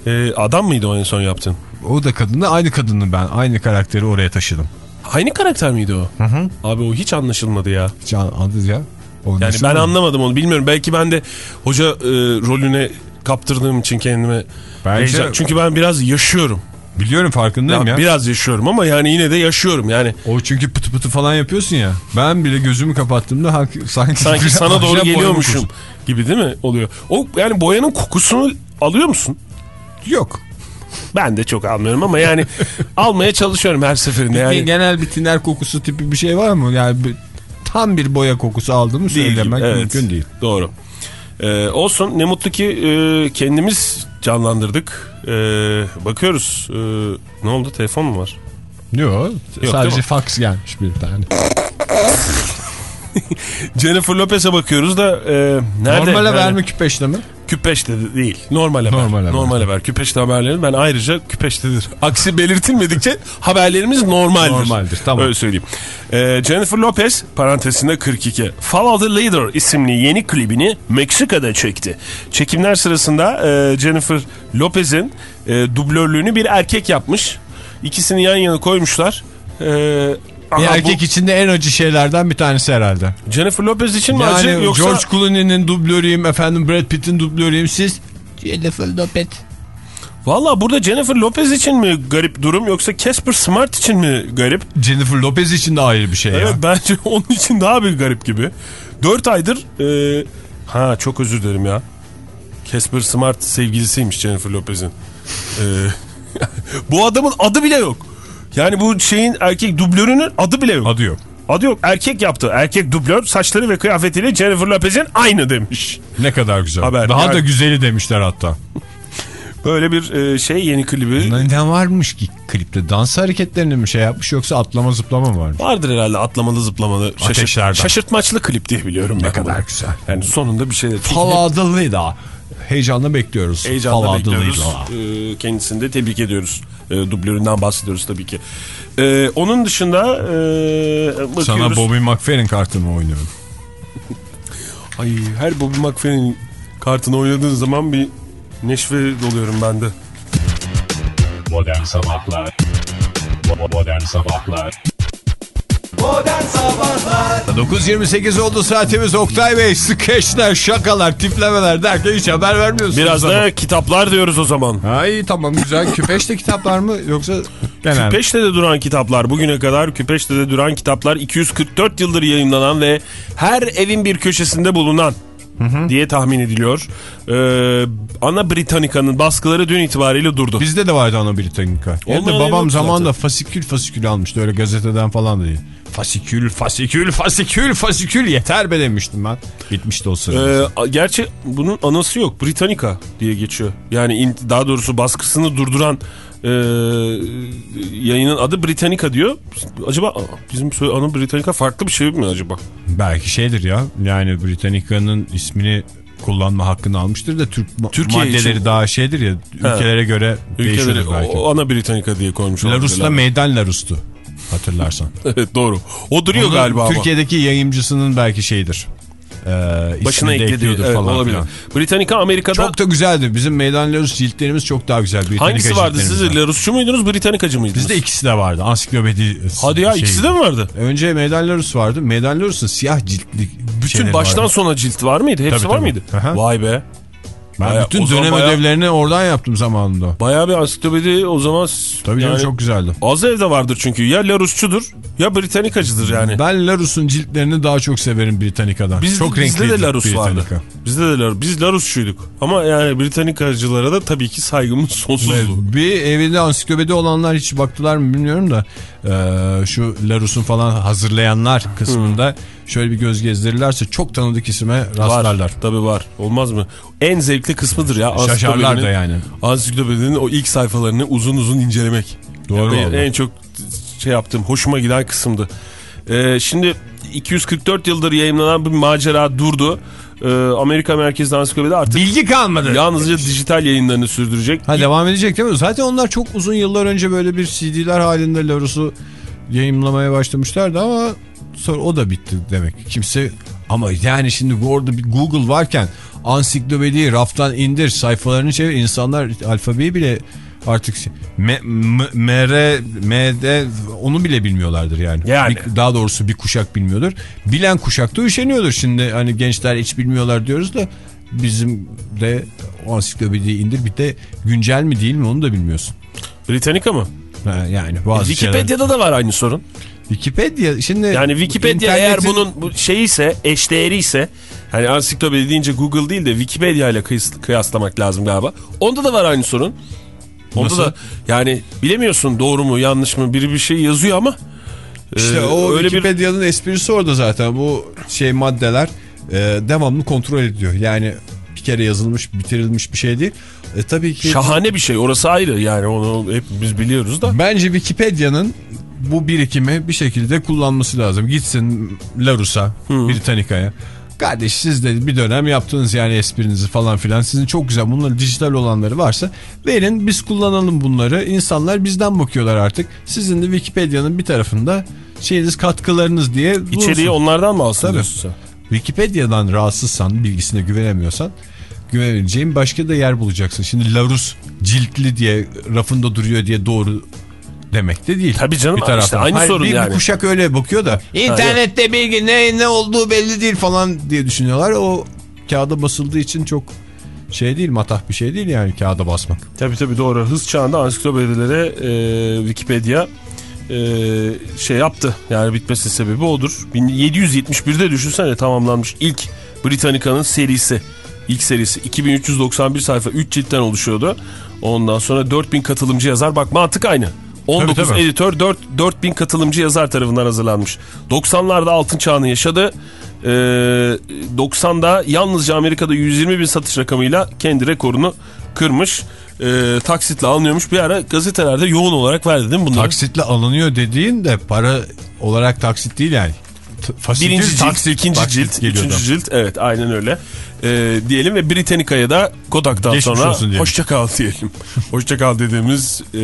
e, adam mıydı o en son yaptın? O da kadını aynı kadını ben aynı karakteri oraya taşıdım. Aynı karakter miydi o? Abi o hiç anlaşılmadı ya. Hiç an- anladınız ya. O Yani ben anlamadım onu bilmiyorum. Belki ben de hoca e, rolüne kaptırdığım için kendime Bence- Çünkü ben biraz yaşıyorum. Biliyorum farkındayım Ya ya. Biraz yaşıyorum ama yani yine de yaşıyorum. Yani O çünkü pıtı pıtı falan yapıyorsun ya. Ben bile gözümü kapattığımda sanki, sanki sana doğru geliyormuşum gibi değil mi oluyor? O yani boyanın kokusunu alıyor musun? Yok. Ben de çok almıyorum ama yani almaya çalışıyorum her seferinde. Yani Genel bir tiner kokusu tipi bir şey var mı? Yani tam bir boya kokusu aldığımı değil. söylemek Evet, mümkün değil. Doğru. Ee, olsun ne mutlu ki e, kendimiz canlandırdık. Ee, bakıyoruz. Ee, ne oldu telefon mu var? Yok. değil sadece fax gelmiş bir tane. Jennifer Lopez'e bakıyoruz da e, nerede? Normal haber mi küpeşte mi? Küpeşte de değil. Normal haber. Normal haber. Normal haber. Küpeşte haberleri ben ayrıca küpeştedir. Aksi belirtilmedikçe haberlerimiz normaldir. Normaldir, tamam. Öyle söyleyeyim. Ee, Jennifer Lopez parantezinde 42. Follow the Leader isimli yeni klibini Meksika'da çekti. Çekimler sırasında e, Jennifer Lopez'in e, dublörlüğünü bir erkek yapmış. İkisini yan yana koymuşlar. Ee, Bir aha, erkek içinde en acı şeylerden bir tanesi herhalde. bu Jennifer Lopez için mi Yani acı yoksa... George Clooney'nin dublörüyüm efendim Brad Pitt'in dublörüyüm siz. Jennifer Lopez. Valla burada Jennifer Lopez için mi garip durum yoksa Casper Smart için mi garip? Jennifer Lopez için de ayrı bir şey Evet ya. bence onun için daha bir garip gibi. 4 aydır e, ha çok özür dilerim ya. Casper Smart sevgilisiymiş Jennifer Lopez'in. Ee, bu adamın adı bile yok. Yani bu şeyin erkek dublörünün adı bile yok. Adı yok. Adı yok. Erkek yaptı. Erkek dublör saçları ve kıyafetiyle Jennifer Lopez'in aynı demiş. Ne kadar güzel. Haber. Daha Yani- da güzeli demişler hatta. Böyle bir e, şey yeni klibi. Ne, ne varmış ki klipte? Dans hareketlerini mi şey yapmış yoksa atlama zıplama mı varmış? Vardır herhalde atlamalı zıplamalı. Şaşırt, şaşırtmaçlı klip diye biliyorum. Ne kadar bunu. güzel. Yani sonunda bir şeyler. Paladılıydı ha. Heyecanla bekliyoruz. Heyecanla Paladılıydı bekliyoruz. Ee, kendisini de tebrik ediyoruz. Ee, dublöründen bahsediyoruz tabii ki. Ee, onun dışında e, bakıyoruz. Sana Bobby McFerrin kartını oynuyorum. Ay, her Bobby McFerrin kartını oynadığın zaman bir neşve doluyorum ben de. Modern Sabahlar Bo- Modern Sabahlar 9.28 oldu saatimiz Oktay Bey. Skeçler, şakalar, tiplemeler derken hiç haber vermiyorsunuz. Biraz ama. da kitaplar diyoruz o zaman. Ay tamam güzel. Küpeşte kitaplar mı yoksa genel? Küpeşte de duran kitaplar bugüne kadar Küpeşte de duran kitaplar 244 yıldır yayınlanan ve her evin bir köşesinde bulunan diye tahmin ediliyor. Ee, Ana Britannica'nın baskıları dün itibariyle durdu. Bizde de vardı ana Britannica. Evde Olmayan babam zamanında fasikül fasikül almıştı öyle gazeteden falan değil. Fasikül, fasikül, fasikül, fasikül yeter be demiştim ben. Bitmişti o sırada. Ee, gerçi bunun anası yok. Britannica diye geçiyor. Yani daha doğrusu baskısını durduran e, yayının adı Britannica diyor. Acaba bizim ana Britannica farklı bir şey mi acaba? Belki şeydir ya yani Britannica'nın ismini kullanma hakkını almıştır da Türk Türkiye maddeleri için- daha şeydir ya ülkelere göre değişiyor Ülkeleri belki. o- ana Britannica diye koymuş Larus'ta meydan Larus'tu hatırlarsan. Evet doğru. O duruyor Onun galiba ama. Türkiye'deki yayımcısının belki şeyidir. Ee, Başına ekliyordur evet, falan olabilir. filan. Britannica Amerika'da Çok da güzeldi. Bizim Meydan Larus ciltlerimiz çok daha güzel. Britannica hangisi vardı siz? Larusçu muydunuz Britannicacı mıydınız? Bizde ikisi de vardı. Ansiklopedi. Hadi ya şey- ikisi de mi vardı? Önce Meydan Larus vardı. Meydan Larus'un siyah ciltli Bütün baştan vardı. sona cilt var mıydı? Hepsi Tabii, var tabii. mıydı? Aha. Vay be. Ben Bayağı- bütün dönem bayağı- ödevlerini oradan yaptım zamanında. Bayağı bir ansiklopedi o zaman Tabii canım yani çok güzeldi. az evde vardır çünkü. Ya Larusçudur ya Britannicacıdır yani. Ben Larus'un ciltlerini daha çok severim Britannica'dan. Biz, çok bizde renkliydi de Larus vardı. Britannica. Bizde de Larus. Biz Larusçuyduk. Ama yani Britannicacılara da tabii ki saygımız sonsuzdu. Evet, bir evinde ansiklopedi olanlar hiç baktılar mı bilmiyorum da e, şu Larus'un falan hazırlayanlar kısmında şöyle bir göz gezdirirlerse çok tanıdık isime rastlarlar. Var. Tabii var. Olmaz mı? En zevkli kısmıdır ya. Şaşarlar da yani. Ansiklopedinin o ilk sayfalarını uzun uzun incelemek. Doğru Yani en çok şey yaptığım, hoşuma giden kısımdı. Ee, şimdi 244 yıldır yayınlanan bir macera durdu. Ee, Amerika merkezli ansiklopedi artık Bilgi kalmadı. yalnızca dijital yayınlarını sürdürecek. Ha devam edecek değil mi? Zaten onlar çok uzun yıllar önce böyle bir CD'ler halinde Larus'u yayınlamaya başlamışlardı ama sonra o da bitti demek. Kimse ama yani şimdi orada bir Google varken ansiklopediyi raftan indir sayfalarını çevir insanlar alfabeyi bile artık M, M, MR, MD onu bile bilmiyorlardır yani. Yani. Bir- daha doğrusu bir kuşak bilmiyordur. Bilen kuşak da üşeniyordur şimdi. Hani gençler hiç bilmiyorlar diyoruz da bizim de o ansiklopediyi indir bir de güncel mi değil mi onu da bilmiyorsun. Britannica mı? Ha, yani bazı şeyler- Wikipedia'da da var aynı sorun. Wikipedia şimdi Yani Wikipedia internetin- eğer bunun bu şeyi ise, eşdeğeri ise hani ansiklopedi deyince Google değil de Wikipedia ile kıyas- kıyaslamak lazım galiba. Onda da var aynı sorun. Onda Nasıl? da yani bilemiyorsun doğru mu yanlış mı biri bir şey yazıyor ama işte e, o öyle bir Wikipedia'nın esprisi orada zaten bu şey maddeler e, devamlı kontrol ediliyor. Yani bir kere yazılmış bitirilmiş bir şey değil. E, tabii ki şahane bir şey orası ayrı yani onu hepimiz biliyoruz da. Bence Wikipedia'nın bu birikimi bir şekilde kullanması lazım. Gitsin Larus'a, Britannica'ya. Kardeş siz de bir dönem yaptınız yani esprinizi falan filan. Sizin çok güzel bunların dijital olanları varsa verin biz kullanalım bunları. İnsanlar bizden bakıyorlar artık. Sizin de Wikipedia'nın bir tarafında şeyiniz katkılarınız diye. İçeriği onlardan mı alsın diyorsun? Wikipedia'dan rahatsızsan, bilgisine güvenemiyorsan güvenebileceğin başka da yer bulacaksın. Şimdi Larus ciltli diye rafında duruyor diye doğru demek de değil. Tabii canım, bir taraftan. işte aynı Hayır, sorun bir, yani. Bir kuşak öyle bakıyor da internette bilgi ne ne olduğu belli değil falan diye düşünüyorlar. O kağıda basıldığı için çok şey değil matah bir şey değil yani kağıda basmak. Tabii tabii doğru. Hız çağında ansiklopedilere e, Wikipedia e, şey yaptı. Yani bitmesi sebebi odur. 1771'de düşünsene tamamlanmış ilk Britannica'nın serisi. İlk serisi 2391 sayfa 3 ciltten oluşuyordu. Ondan sonra 4000 katılımcı yazar. Bak mantık aynı. 19 Tabii, tabii. editör 4, 4000 katılımcı yazar tarafından hazırlanmış. 90'larda altın çağını yaşadı. Ee, 90'da yalnızca Amerika'da 120 bin satış rakamıyla kendi rekorunu kırmış. Ee, taksitle alınıyormuş. Bir ara gazetelerde yoğun olarak verdi değil mi bunları? Taksitle alınıyor dediğin de para olarak taksit değil yani. Fasikül Birinci cilt, taksit, ikinci taksit cilt, geliyordu. üçüncü cilt. Evet aynen öyle. Ee, diyelim ve Britannica'ya da Kodak'tan Geçmiş sonra olsun diyelim. hoşça kal diyelim. hoşça kal dediğimiz e,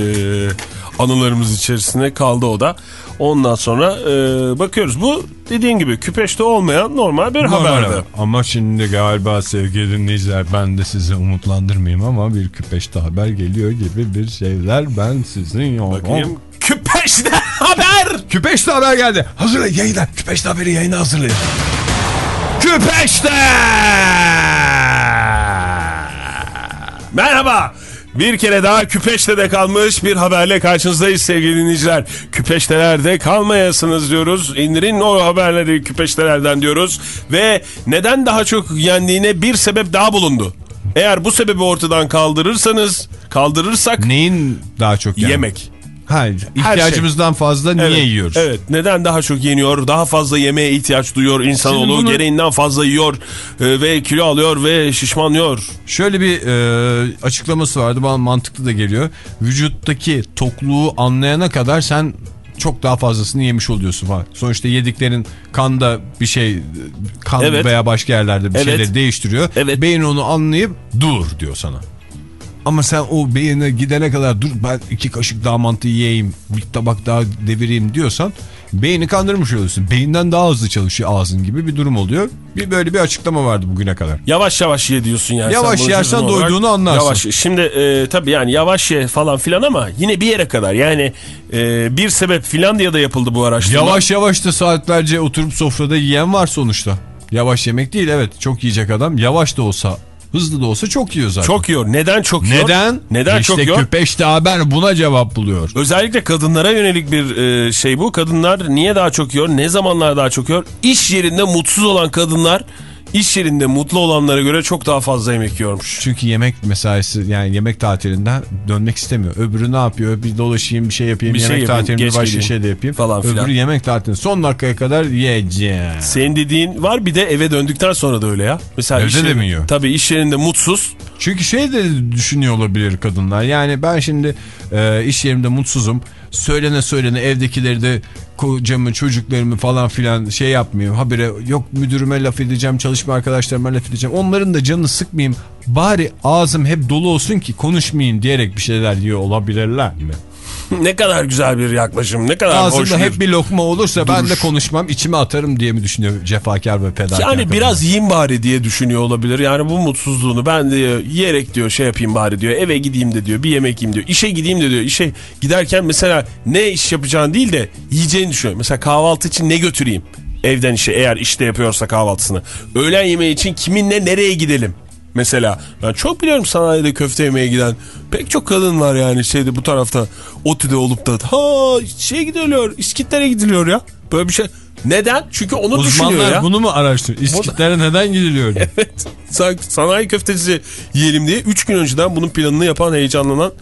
anılarımız içerisine kaldı o da. Ondan sonra e, bakıyoruz. Bu dediğin gibi küpeşte olmayan normal bir Normal haberdi. haber. Ama şimdi galiba sevgili dinleyiciler ben de sizi umutlandırmayayım ama bir küpeşte haber geliyor gibi bir şeyler ben sizin. Bakayım. Küpeşte haber! Küpeşte haber geldi. Hazırlayın yayına. Küpeşte haberi yayına hazırlayın. Küpeşte! Merhaba. Bir kere daha Küpeşte'de kalmış bir haberle karşınızdayız sevgili dinleyiciler. Küpeşte'lerde kalmayasınız diyoruz. İndirin o haberleri Küpeşte'lerden diyoruz. Ve neden daha çok yendiğine bir sebep daha bulundu. Eğer bu sebebi ortadan kaldırırsanız, kaldırırsak Neyin daha çok yani? yemek. Hayır. İhtiyacımızdan fazla niye Evet, yiyoruz? Evet. Neden daha çok yeniyor? Daha fazla yemeğe ihtiyaç duyuyor insanoğlu. Bunu- Gereğinden fazla yiyor e, ve kilo alıyor ve şişmanlıyor. Şöyle bir e, açıklaması vardı bana mantıklı da geliyor. Vücuttaki tokluğu anlayana kadar sen çok daha fazlasını yemiş oluyorsun falan. Sonuçta yediklerin kanda bir şey kan Evet. veya başka yerlerde bir Evet. şeyleri değiştiriyor. Evet. Beyin onu anlayıp dur diyor sana. Ama sen o beyine gidene kadar dur ben iki kaşık daha mantı yiyeyim bir tabak daha devireyim diyorsan beyni kandırmış oluyorsun. Beyinden daha hızlı çalışıyor ağzın gibi bir durum oluyor. Bir böyle bir açıklama vardı bugüne kadar. Yavaş yavaş ye diyorsun yani. Yavaş Sen yersen olarak doyduğunu anlarsın. Yavaş. Şimdi e, tabii yani yavaş ye falan filan ama yine bir yere kadar. Yani e, bir sebep Finlandiya'da yapıldı bu araştırma. Yavaş yavaş da saatlerce oturup sofrada yiyen var sonuçta. Yavaş yemek değil evet çok yiyecek adam. Yavaş da olsa hızlı da olsa çok yiyor zaten. Çok yiyor. Neden çok yiyor? Neden? Neden işte çok yiyor? küpeşte haber buna cevap buluyor. Özellikle kadınlara yönelik bir e, şey bu. Kadınlar niye daha çok yiyor? Ne zamanlar daha çok yiyor? İş yerinde mutsuz olan kadınlar iş yerinde mutlu olanlara göre çok daha fazla yemek yiyormuş. Çünkü yemek mesaisi yani yemek tatilinden dönmek istemiyor. Öbürü ne yapıyor? Bir dolaşayım bir şey yapayım. Bir şey yemek yapayım, tatilinde geç başka şey de yapayım. falan Öbürü filan. yemek tatilinde son dakikaya kadar yiyeceğim. Senin dediğin var bir de eve döndükten sonra da öyle ya. Mesela Evde iş de mi yiyor? Tabii iş yerinde mutsuz. Çünkü şey de düşünüyor olabilir kadınlar. Yani ben şimdi e, iş yerimde mutsuzum. Söylene söylene evdekileri de kocamı çocuklarımı falan filan şey yapmıyor. Habire yok müdürüme laf edeceğim çalışma arkadaşlarıma laf edeceğim. Onların da canını sıkmayayım. Bari ağzım hep dolu olsun ki konuşmayayım diyerek bir şeyler diyor olabilirler mi? ne kadar güzel bir yaklaşım. Ne kadar hoş Ağzımda bir... hep bir lokma olursa ben de konuşmam içime atarım diye mi düşünüyor cefakar ve fedakar Yani kadın? biraz yiyeyim bari diye düşünüyor olabilir. Yani bu mutsuzluğunu ben de yiyerek diyor şey yapayım bari diyor. Eve gideyim de diyor. Bir yemek yiyeyim diyor. İşe gideyim de diyor. İşe giderken mesela ne iş yapacağını değil de yiyeceğini düşünüyor. Mesela kahvaltı için ne götüreyim? Evden işe eğer işte yapıyorsa kahvaltısını. Öğlen yemeği için kiminle nereye gidelim? Mesela ben çok biliyorum sanayide köfte yemeye giden pek çok kadın var yani şeyde bu tarafta ODTÜ'de olup da ha şey gidiliyor İskitlere gidiliyor ya böyle bir şey. Neden? Çünkü onu düşünüyor Uzmanlar ya. bunu mu araştırıyor? İskitlere neden gidiliyor? Evet. San- Sanayi köftesi yiyelim diye 3 gün önceden bunun planını yapan heyecanlanan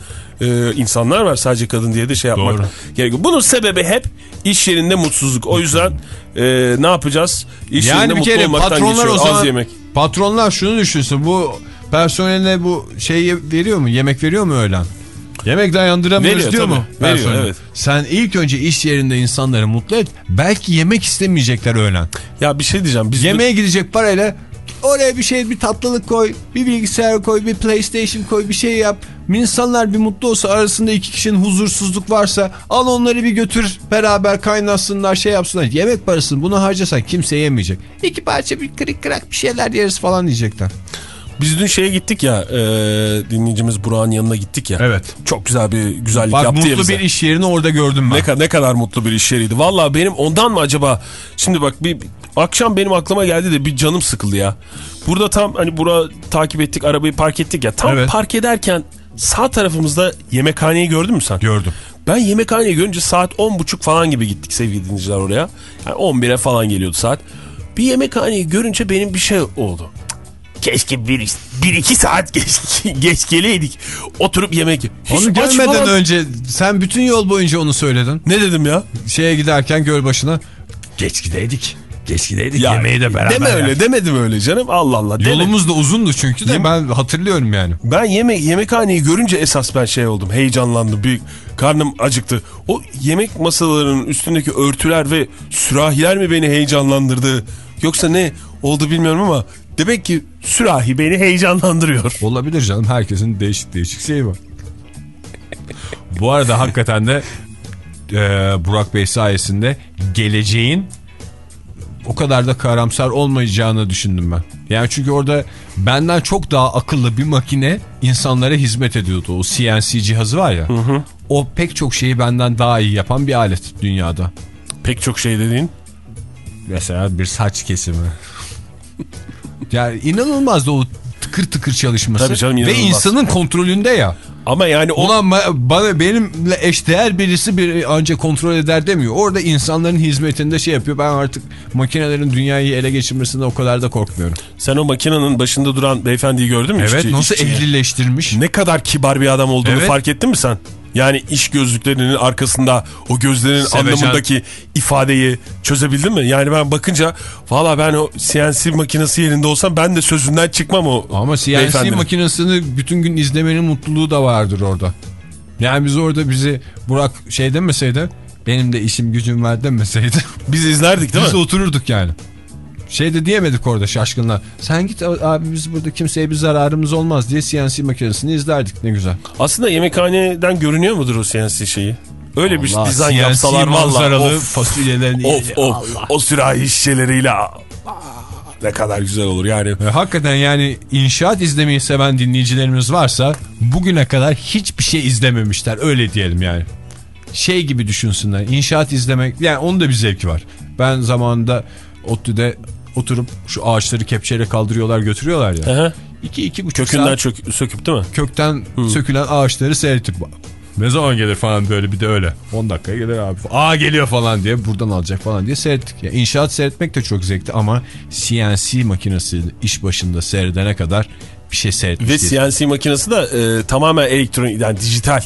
e, insanlar var. Sadece kadın diye de şey yapmak Doğru. gerekiyor. Bunun sebebi hep iş yerinde mutsuzluk. O yüzden e, ne yapacağız? İş yerinde Yani bir mutlu kere olmaktan patronlar geçiyor. o zaman Az yemek. Patronlar şunu düşünsün bu personeline bu şeyi veriyor mu yemek veriyor mu öğlen? Yemek dayandıramıyoruz Veriyor, diyor tabii. mu? Veriyor, personel? evet. Sen ilk önce iş yerinde insanları mutlu et. Belki yemek istemeyecekler öğlen. Ya bir şey diyeceğim. Biz Yemeğe gidecek parayla oraya bir şey bir tatlılık koy, bir bilgisayar koy, bir PlayStation koy, bir şey yap. İnsanlar bir mutlu olsa arasında iki kişinin huzursuzluk varsa al onları bir götür beraber kaynaşsınlar şey yapsınlar. Yemek parasını buna harcasan kimse yemeyecek. İki parça bir kırık kırak bir şeyler yeriz falan diyecekler. Biz dün şeye gittik ya e, dinleyicimiz Burak'ın yanına gittik ya. Evet. Çok güzel bir güzellik Bak yaptı ya mutlu bir iş yerini orada gördüm ben. Ne, ne kadar mutlu bir iş yeriydi. Valla benim ondan mı acaba? Şimdi bak bir akşam benim aklıma geldi de bir canım sıkıldı ya. Burada tam hani bura takip ettik arabayı park ettik ya. Tam Evet. park ederken sağ tarafımızda yemekhaneyi gördün mü sen? Gördüm. Ben yemekhaneyi görünce saat 10.30 falan gibi gittik sevgili dinleyiciler oraya. Yani 11'e falan geliyordu saat. Bir yemekhaneyi görünce benim bir şey oldu. Keşke bir, bir iki saat geç, geç geleydik. Oturup yemek. Hiç Onu gelmeden önce sen bütün yol boyunca onu söyledin. Ne dedim ya? Şeye giderken göl başına geç gideydik. Geç gideydik Ya, yemeği de beraber. Deme öyle yer. demedim öyle canım. Allah Allah. deme. Yolumuz da uzundu çünkü de ben hatırlıyorum yani. Ben yemek yemekhaneyi görünce esas ben şey oldum. Heyecanlandım. Bir karnım acıktı. O yemek masalarının üstündeki örtüler ve sürahiler mi beni heyecanlandırdı? Yoksa ne oldu bilmiyorum ama demek ki sürahi beni heyecanlandırıyor. Olabilir canım herkesin değişik değişik şeyi var. Bu arada hakikaten de e, Burak Bey sayesinde geleceğin o kadar da karamsar olmayacağını düşündüm ben. Yani çünkü orada benden çok daha akıllı bir makine insanlara hizmet ediyordu. O CNC cihazı var ya. O pek çok şeyi benden daha iyi yapan bir alet dünyada. Pek çok şey dediğin. Mesela bir saç kesimi. Yani inanılmazdı o tıkır tıkır çalışması. Tabii canım, Ve inanılmaz. insanın kontrolünde ya. Ama yani o Ulan ba- bana benimle eşdeğer birisi bir anca kontrol eder demiyor. Orada insanların hizmetinde şey yapıyor. Ben artık makinelerin dünyayı ele geçirmesinde o kadar da korkmuyorum. sen o makinenin başında duran beyefendiyi gördün mü? Evet İşçi- nasıl işçiyi? ehlileştirmiş. Ne kadar kibar bir adam olduğunu Evet. fark ettin mi sen? Yani iş gözlüklerinin arkasında o gözlerin Sevecen. anlamındaki ifadeyi çözebildin mi? Yani ben bakınca valla ben o CNC makinesi yerinde olsam ben de sözünden çıkmam o Ama CNC beyefendinin. makinesini bütün gün izlemenin mutluluğu da vardır orada. Yani biz orada bizi Burak şey demeseydi benim de işim gücüm var demeseydi Biz izlerdik değil biz mi? otururduk yani. Şey de diyemedik orada şaşkınlar. Sen git abi biz burada kimseye bir zararımız olmaz diye CNC makinesini izlerdik ne güzel. Aslında yemekhaneden görünüyor mudur o CNC şeyi? Öyle bir Allah, dizayn CNC yapsalar valla. Of, fasulyelerini of, of. O sürahi şişeleriyle ne kadar güzel olur yani. Ve hakikaten yani inşaat izlemeyi seven dinleyicilerimiz varsa bugüne kadar hiçbir şey izlememişler öyle diyelim yani. Şey gibi düşünsünler inşaat izlemek yani onun da bir zevki var. Ben zamanında ODTÜ'de oturup şu ağaçları kepçeyle kaldırıyorlar götürüyorlar ya. Aha. İki iki buçuk Kökünden saat çök, söküp değil mi? kökten sökülen ağaçları seyretip ne zaman gelir falan böyle bir de öyle. 10 dakikaya gelir abi. Aa geliyor falan diye buradan alacak falan diye seyrettik. Ya inşaat seyretmek de çok zevkli ama CNC makinesi iş başında seyredene kadar bir şey seyretmiş Ve değil. CNC makinesi de e, tamamen elektronik yani dijital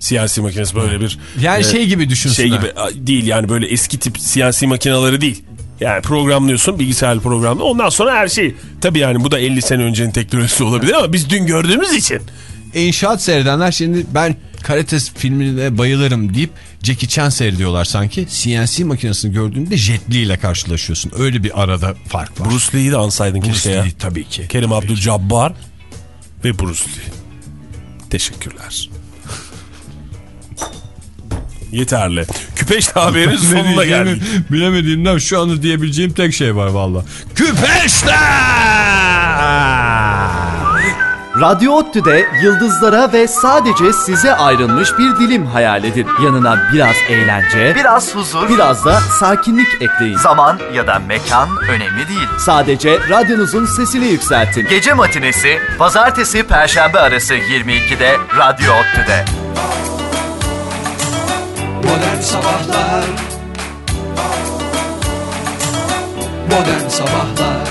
CNC makinesi böyle bir Yani e, şey gibi düşünsün. şey gibi değil yani böyle eski tip CNC makineleri değil. Yani programlıyorsun bilgisayar programla ondan sonra her şey. Tabii yani bu da 50 sene öncenin teknolojisi olabilir ama biz dün gördüğümüz için. İnşaat seyredenler şimdi ben karate filmine bayılırım deyip Jackie Chan seyrediyorlar sanki. CNC makinesini gördüğünde Jet Li ile karşılaşıyorsun. Öyle bir arada fark var. Bruce Lee'yi de ansaydın Bruce keşke ya. Lee tabii ki. Kerim Abdülcabbar ve Bruce Lee. Teşekkürler. Yeterli. Küpeş haberin Ne sonuna geldik. Bilemediğimden şu anda diyebileceğim tek şey var valla. Küpeşler! Radyo ODTÜ'de yıldızlara ve sadece size ayrılmış bir dilim hayal edin. Yanına biraz eğlence, Biraz huzur, biraz da sakinlik ekleyin. zaman ya da mekan önemli değil. Sadece radyonuzun sesini yükseltin. Gece matinesi pazartesi perşembe arası 22'de Radyo ODTÜ'de. Modern Sabahlar Modern Sabahlar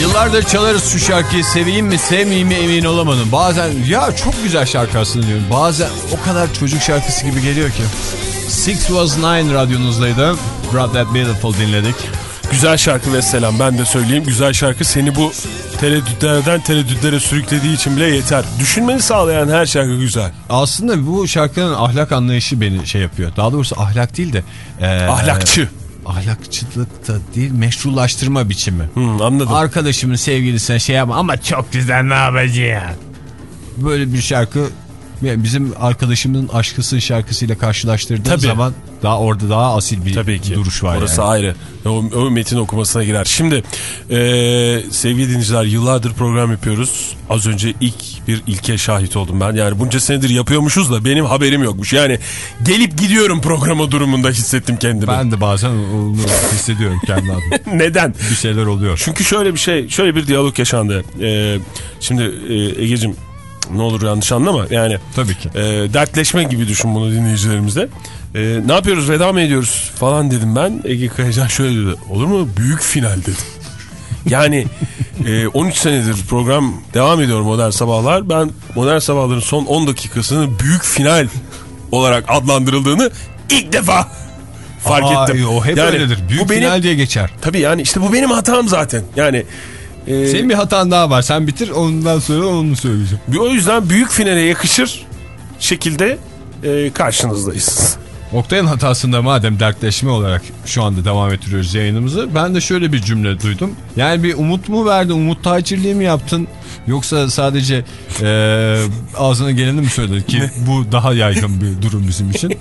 Yıllardır çalarız şu şarkıyı seveyim mi sevmeyeyim mi emin olamadım. Bazen ya çok güzel şarkı aslında diyorum. Bazen o kadar çocuk şarkısı gibi geliyor ki. Six Was Nine radyonuzdaydı. Brought That Beautiful dinledik. Güzel şarkı ve selam ben de söyleyeyim. Güzel şarkı seni bu tereddütlerden tereddütlere sürüklediği için bile yeter. Düşünmeni sağlayan her şarkı güzel. Aslında bu şarkının ahlak anlayışı beni şey yapıyor. Daha doğrusu ahlak değil de. e, Ahlakçı. Ahlakçılık da değil meşrulaştırma biçimi. Hı, anladım. Arkadaşımın sevgilisine şey yapma ama çok güzel ne yapacaksın? Böyle bir şarkı bizim arkadaşımın aşkısın şarkısıyla karşılaştırdığın Tabii. zaman daha orada daha asil bir Tabii ki. duruş var Orası yani. ayrı. O, o metin okumasına girer. Şimdi e, sevgili dinleyiciler yıllardır program yapıyoruz. Az önce ilk bir ilke şahit oldum ben. Yani bunca senedir yapıyormuşuz da benim haberim yokmuş. Yani gelip gidiyorum programa durumunda hissettim kendimi. Ben de bazen hissediyorum kendi adıma. Neden? Bir şeyler oluyor. Çünkü şöyle bir şey, şöyle bir diyalog yaşandı. E, şimdi e, Ege'cim ne olur yanlış anlama. Yani Tabii ki. e, dertleşme gibi düşün bunu dinleyicilerimizle. E, ne yapıyoruz veda mı ediyoruz falan dedim ben. Ege Kayacan şöyle dedi. Olur mu? Büyük final dedi. Yani e, 13 senedir program devam ediyor Modern Sabahlar. Ben Modern Sabahların son 10 dakikasını büyük final olarak adlandırıldığını ilk defa fark Aa, ettim. O hep Yani öyledir. Büyük bu benim, final diye geçer. Tabii yani işte bu benim hatam zaten. Yani e, Senin bir hatan daha var. Sen bitir ondan sonra onu söyleyeceğim. o yüzden büyük finale yakışır şekilde e, karşınızdayız. Oktay'ın hatasında madem dertleşme olarak şu anda devam ettiriyoruz yayınımızı. Ben de şöyle bir cümle duydum. Yani bir umut mu verdin, umut tacirliği mi yaptın? Yoksa sadece e, ağzına geleni mi söyledin ki bu daha yaygın bir durum bizim için.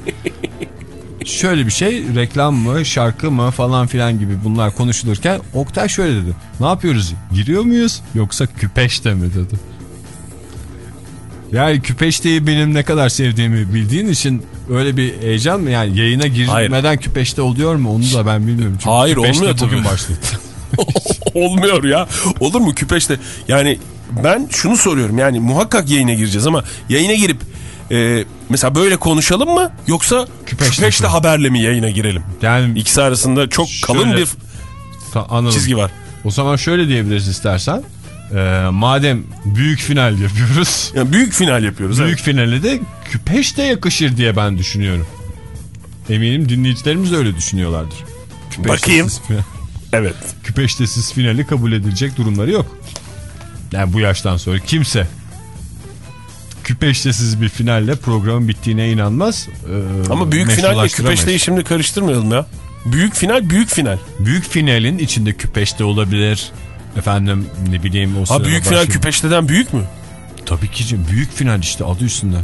Şöyle bir şey reklam mı şarkı mı falan filan gibi bunlar konuşulurken Oktay şöyle dedi. Ne yapıyoruz giriyor muyuz yoksa küpeşte mi dedi. Yani küpeşteyi benim ne kadar sevdiğimi bildiğin için öyle bir heyecan mı? Yani yayına girmeden küpeşte oluyor mu onu da ben bilmiyorum. Çünkü Hayır, olmuyor bugün başladı. Olmuyor ya. Olur mu küpeşte? Yani ben şunu soruyorum yani muhakkak yayına gireceğiz ama yayına girip e, mesela böyle konuşalım mı yoksa Küpeşte küpeşte, mi? haberle mi yayına girelim? Yani İkisi arasında çok kalın Şöyle- bir Ta- anladım. çizgi var. O zaman şöyle diyebiliriz istersen. Ee, madem büyük final yapıyoruz. Yani büyük final yapıyoruz. büyük finale de küpeşte yakışır diye ben düşünüyorum. Eminim dinleyicilerimiz de öyle düşünüyorlardır. Bakayım. Küpeştesiz final- Evet. küpeştesiz finali kabul edilecek durumları yok. Yani bu yaştan sonra kimse küpeştesiz bir finalle programın bittiğine inanmaz. Ee, Ama büyük finalle küpeşteyi şimdi karıştırmayalım ya. Büyük final büyük final. Büyük finalin içinde küpeşte olabilir. Efendim ne bileyim o Ha büyük final küpeşteden büyük mü? Tabii ki canım, büyük final işte adı üstünde.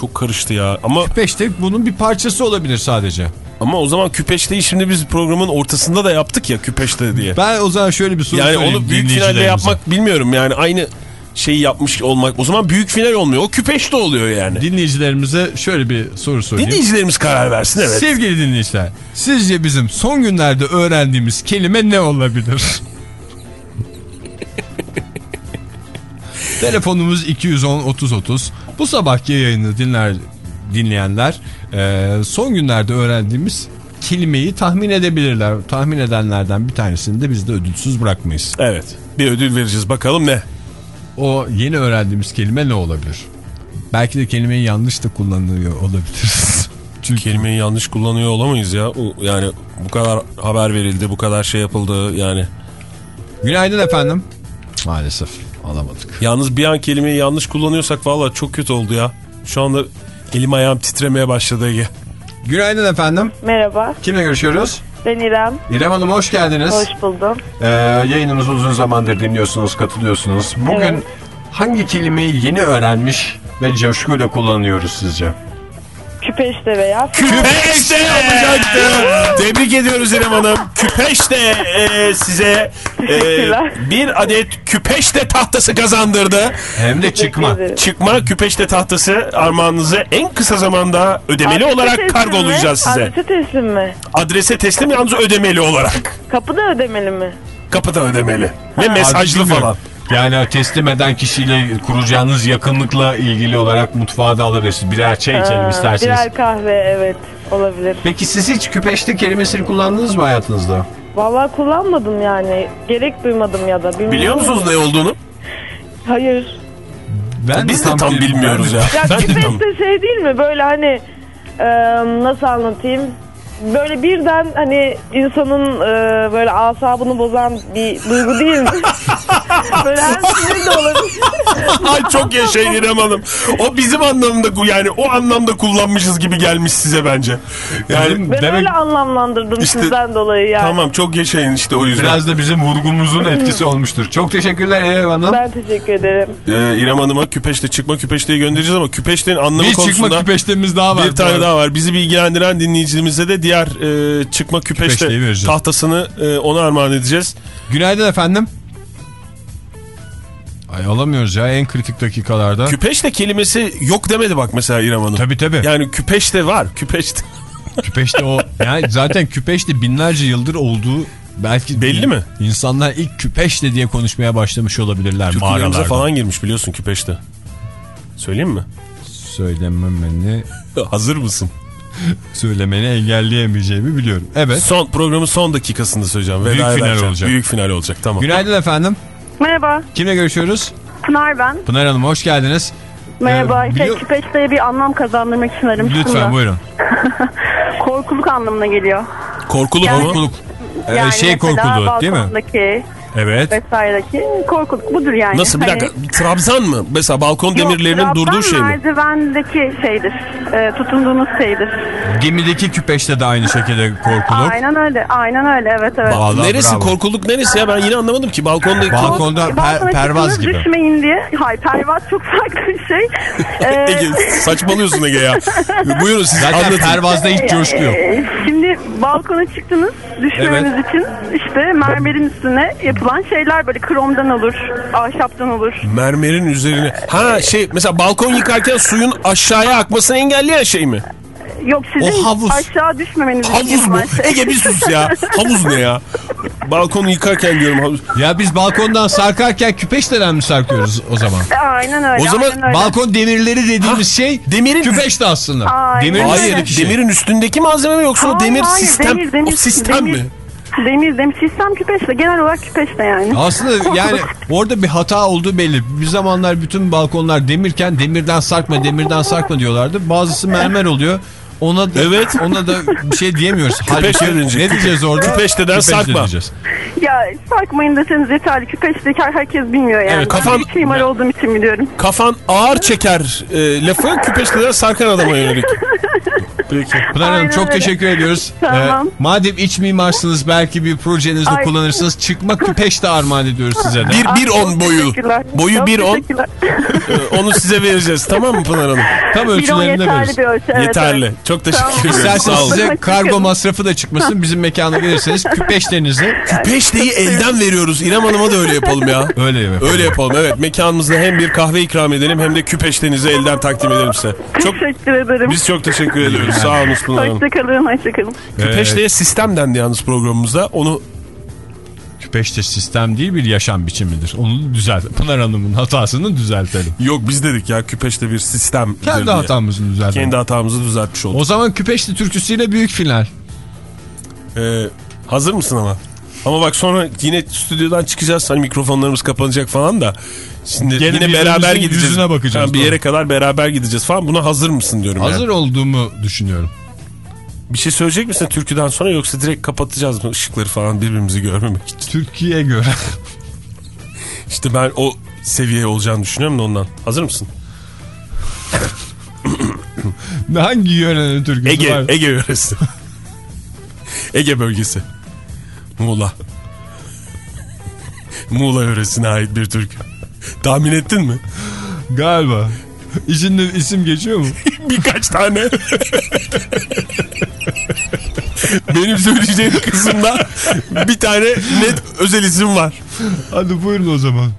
Çok karıştı ya. Ama Küpeşte bunun bir parçası olabilir sadece. ama o zaman küpeşteyi şimdi biz programın ortasında da yaptık ya küpeşte diye. Ben o zaman şöyle bir soru Yani sorayım onu büyük finalde yapmak bilmiyorum yani aynı şeyi yapmış olmak. O zaman büyük final olmuyor. O küpeşte oluyor yani. Dinleyicilerimize şöyle bir soru sorayım. Dinleyicilerimiz karar versin evet. Sevgili dinleyiciler, sizce bizim son günlerde öğrendiğimiz kelime ne olabilir? Telefonumuz 210 30 30. Bu sabahki yayını dinler dinleyenler e, son günlerde öğrendiğimiz kelimeyi tahmin edebilirler. Tahmin edenlerden bir tanesini de biz de ödülsüz bırakmayız. Evet. Bir ödül vereceğiz bakalım ne? O yeni öğrendiğimiz kelime ne olabilir? Belki de kelimeyi yanlış da kullanılıyor olabilir. Çünkü Kelimeyi yanlış kullanıyor olamayız ya. O- Yani bu kadar haber verildi, bu kadar şey yapıldı yani. Günaydın efendim. Maalesef alamadık. Yalnız bir an kelimeyi yanlış kullanıyorsak valla çok kötü oldu ya. Şu anda elim ayağım titremeye başladı Ege. Günaydın efendim. Merhaba, Kimle görüşüyoruz? Ben İrem. İrem Hanım hoş geldiniz. Hoş buldum. Ee, yayınımızı uzun zamandır dinliyorsunuz, katılıyorsunuz. Bugün Evet. hangi kelimeyi yeni öğrenmiş ve coşkuyla kullanıyoruz sizce? Küpeşte veya Küpeşte yapacaktı. Tebrik ediyoruz İrem Hanım. Küpeşte e, size e, bir adet küpeşte tahtası kazandırdı. Hem de çıkma. Çıkma küpeşte tahtası armağanınızı en kısa zamanda ödemeli Adrese olarak kargolayacağız mi? size. Adrese teslim mi? Adrese teslim yalnız ödemeli olarak. Kapıda ödemeli mi? Kapıda ödemeli. Ve mesajlı falan. Yani teslim eden kişiyle kuracağınız yakınlıkla ilgili olarak mutfağa da alabilirsiniz. Birer çay içelim Ha, isterseniz. Birer kahve evet olabilir. Peki siz hiç küpeşte kelimesini kullandınız mı hayatınızda? Vallahi kullanmadım yani. Gerek duymadım ya da. Bilmiyorum. Biliyor musunuz ne olduğunu? Hayır. Ben Biz de tam bilmiyoruz ya. Ya de tam... küpeşte şey değil mi? Böyle hani e, nasıl anlatayım? Böyle birden hani insanın e, böyle asabını bozan bir duygu değil mi? böyle her sinir de olabilir. Ay çok yaşayın İrem Hanım. O bizim anlamında yani o anlamda kullanmışız gibi gelmiş size bence. Yani Ben Demek- öyle anlamlandırdım İşte- sizden dolayı yani. tamam çok yaşayın işte o yüzden. Biraz da bizim vurgumuzun etkisi olmuştur. Çok teşekkürler İrem Hanım. Ben teşekkür ederim. Ee, İrem Hanım'a küpeşte çıkma küpeşteyi göndereceğiz ama küpeştenin anlamı Bir konusunda çıkma küpeştemiz daha var. bir tane daha var. Bizi bilgilendiren dinleyicimize de diğer e, çıkma küpeşte tahtasını e, ona armağan edeceğiz. Günaydın efendim. Ay alamıyoruz ya en kritik dakikalarda. Küpeşte kelimesi yok demedi bak mesela İrem Hanım. Tabii tabii. Yani küpeşte var. Küpeşte. Küpeşte o. Yani zaten küpeşte binlerce yıldır olduğu belki Belli mi? İnsanlar ilk küpeşte diye konuşmaya başlamış olabilirler Türk mağaralarda. falan girmiş biliyorsun küpeşte. Söyleyeyim mi? Söylememeni. Hazır mısın? söylemeni engelleyemeyeceğimi biliyorum. Evet. Son programın son dakikasında söyleyeceğim. Veda Büyük final olacak. Büyük final olacak tamam. Günaydın efendim. Merhaba Kimle görüşüyoruz? Pınar ben. Pınar Hanım hoş geldiniz. Merhaba. Ee, şey, biliyor- küpeşteye bir anlam kazandırmak için aramıştım Lütfen da. buyurun. Korkuluk anlamına geliyor. Korkuluk Yani- mu? Korkuluk. Ee, Yani şey korkuldu değil mi? Evet. vesairedeki korkuluk budur yani. Nasıl bir Hani- dakika Trabzan mı? Mesela balkon Yok, demirlerinin trabzan durduğu şey mi? merdivendeki şeydir. E, tutunduğunuz şeydir. Gemideki küpeşte de aynı şekilde korkuluk. Aynen öyle. Aynen öyle. Evet evet. Vallahi neresi bravo. korkuluk neresi ya ben yine anlamadım ki balkondaki. Balkonda per- Balkona pervaz çıktınız, gibi. Düşmeyin diye. Hayır pervaz çok farklı bir şey. Ee, Ege saçmalıyorsun Ege ya. Buyurun siz Zaten anlatın. pervazda hiç coşku yok. e, Şimdi balkona çıktınız düşmemeniz için işte mermerin üstüne yapılan şeyler böyle kromdan olur, ahşaptan olur. Mermerin üzerine. Ha şey mesela balkon yıkarken suyun aşağıya akmasını engelleyen şey mi? Yok sizin O havuz. aşağı düşmemeniz için Havuz mu? şey. Ege bir sus ya. Havuz ne ya? Balkonu yıkarken diyorum havuz. Ya biz balkondan sarkarken küpeşteden mi sarkıyoruz o zaman? Aynen öyle. O zaman öyle. Balkon demirleri dediğimiz şey Demirin küpeşte aslında. Aynen Demirin. Hayır, şey. demirin üstündeki malzeme mi yoksa o Hayır, demir hayır, sistem? demir, demir, o sistem demir. mi? Demir, demir sistem küpeşte. Genel olarak küpeşte yani. Aslında yani orada bir hata olduğu belli. Bir zamanlar bütün balkonlar demirken demirden sarkma demirden sarkma diyorlardı. Bazısı mermer oluyor. Ona da, Evet. ona da bir şey diyemiyoruz. Küpeş Halbuki denilecek. ne diyeceğiz orada? Küpeşteden Küpeşte sarkma. diyeceğiz. Ya sarkmayın deseniz yeterli. Küpeşteki herkes bilmiyor yani. Evet, kafan- Ben bir mimar olduğum için biliyorum. Kafan ağır çeker e, lafı küpeşteden sarkan adama yönelik. Peki. Pınar Hanım çok öyle. teşekkür ediyoruz. Tamam. Ee, madem iç mimarsınız belki bir projenizde Ay. kullanırsınız. Çıkma küpeş de armağan ediyoruz size de. Bir, bir on boyu. Boyu Çok bir on. teşekkürler. E, Onu size vereceğiz tamam mı Pınar Hanım? Tam ölçülerinde yeterli veririz. ölçü. Evet, Yeterli. evet. Çok teşekkür Tamam. ederim. İsterseniz Sağ olun. size kargo masrafı da çıkmasın. Bizim mekana gelirseniz küpeşlerinizi Peşteyi elden veriyoruz. İrem Hanım'a da öyle yapalım ya. öyle yapalım. Öyle yapalım evet. Mekanımızda hem bir kahve ikram edelim hem de küpeştenizi elden takdim edelim size. Çok Teşekkür ederim. biz çok teşekkür ediyoruz. Sağ olun Pınar Hanım. Hoşçakalın, hoşçakalın. Küpeşteye sistem dendi yalnız programımızda. Onu Küpeşte sistem değil bir yaşam biçimidir. Onu düzelt. Pınar Hanım'ın hatasını düzeltelim. yok biz dedik ya küpeşte bir sistem. Kendi hatamızı düzeltelim. Kendi hatamızı düzeltmiş olduk. O zaman Küpeşte türküsüyle büyük final. Ee, hazır mısın ama? Ama bak sonra yine stüdyodan çıkacağız. Hani mikrofonlarımız kapanacak falan da. Şimdi Gene yine beraber gideceğiz. yüzüne bakacağız, Ha, bir doğru. yere kadar beraber gideceğiz falan. Buna hazır mısın diyorum Hazır yani. olduğumu düşünüyorum. Bir şey söyleyecek misin türküden sonra yoksa direkt kapatacağız mı ışıkları falan birbirimizi görmemek için? Türkiye'ye göre. İşte ben o seviyeye olacağını düşünüyorum da ondan. Hazır mısın? Hangi yörenin türküsü Ege, var? Ege yöresi. Ege bölgesi. Muğla. Muğla yöresine ait bir türkü. Tahmin ettin mi? Galiba. İçinde isim geçiyor mu? Birkaç tane. Benim söyleyeceğim kısımda bir tane net özel isim var. Hadi buyurun o zaman.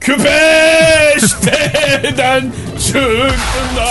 Küpeşte'den çıktın da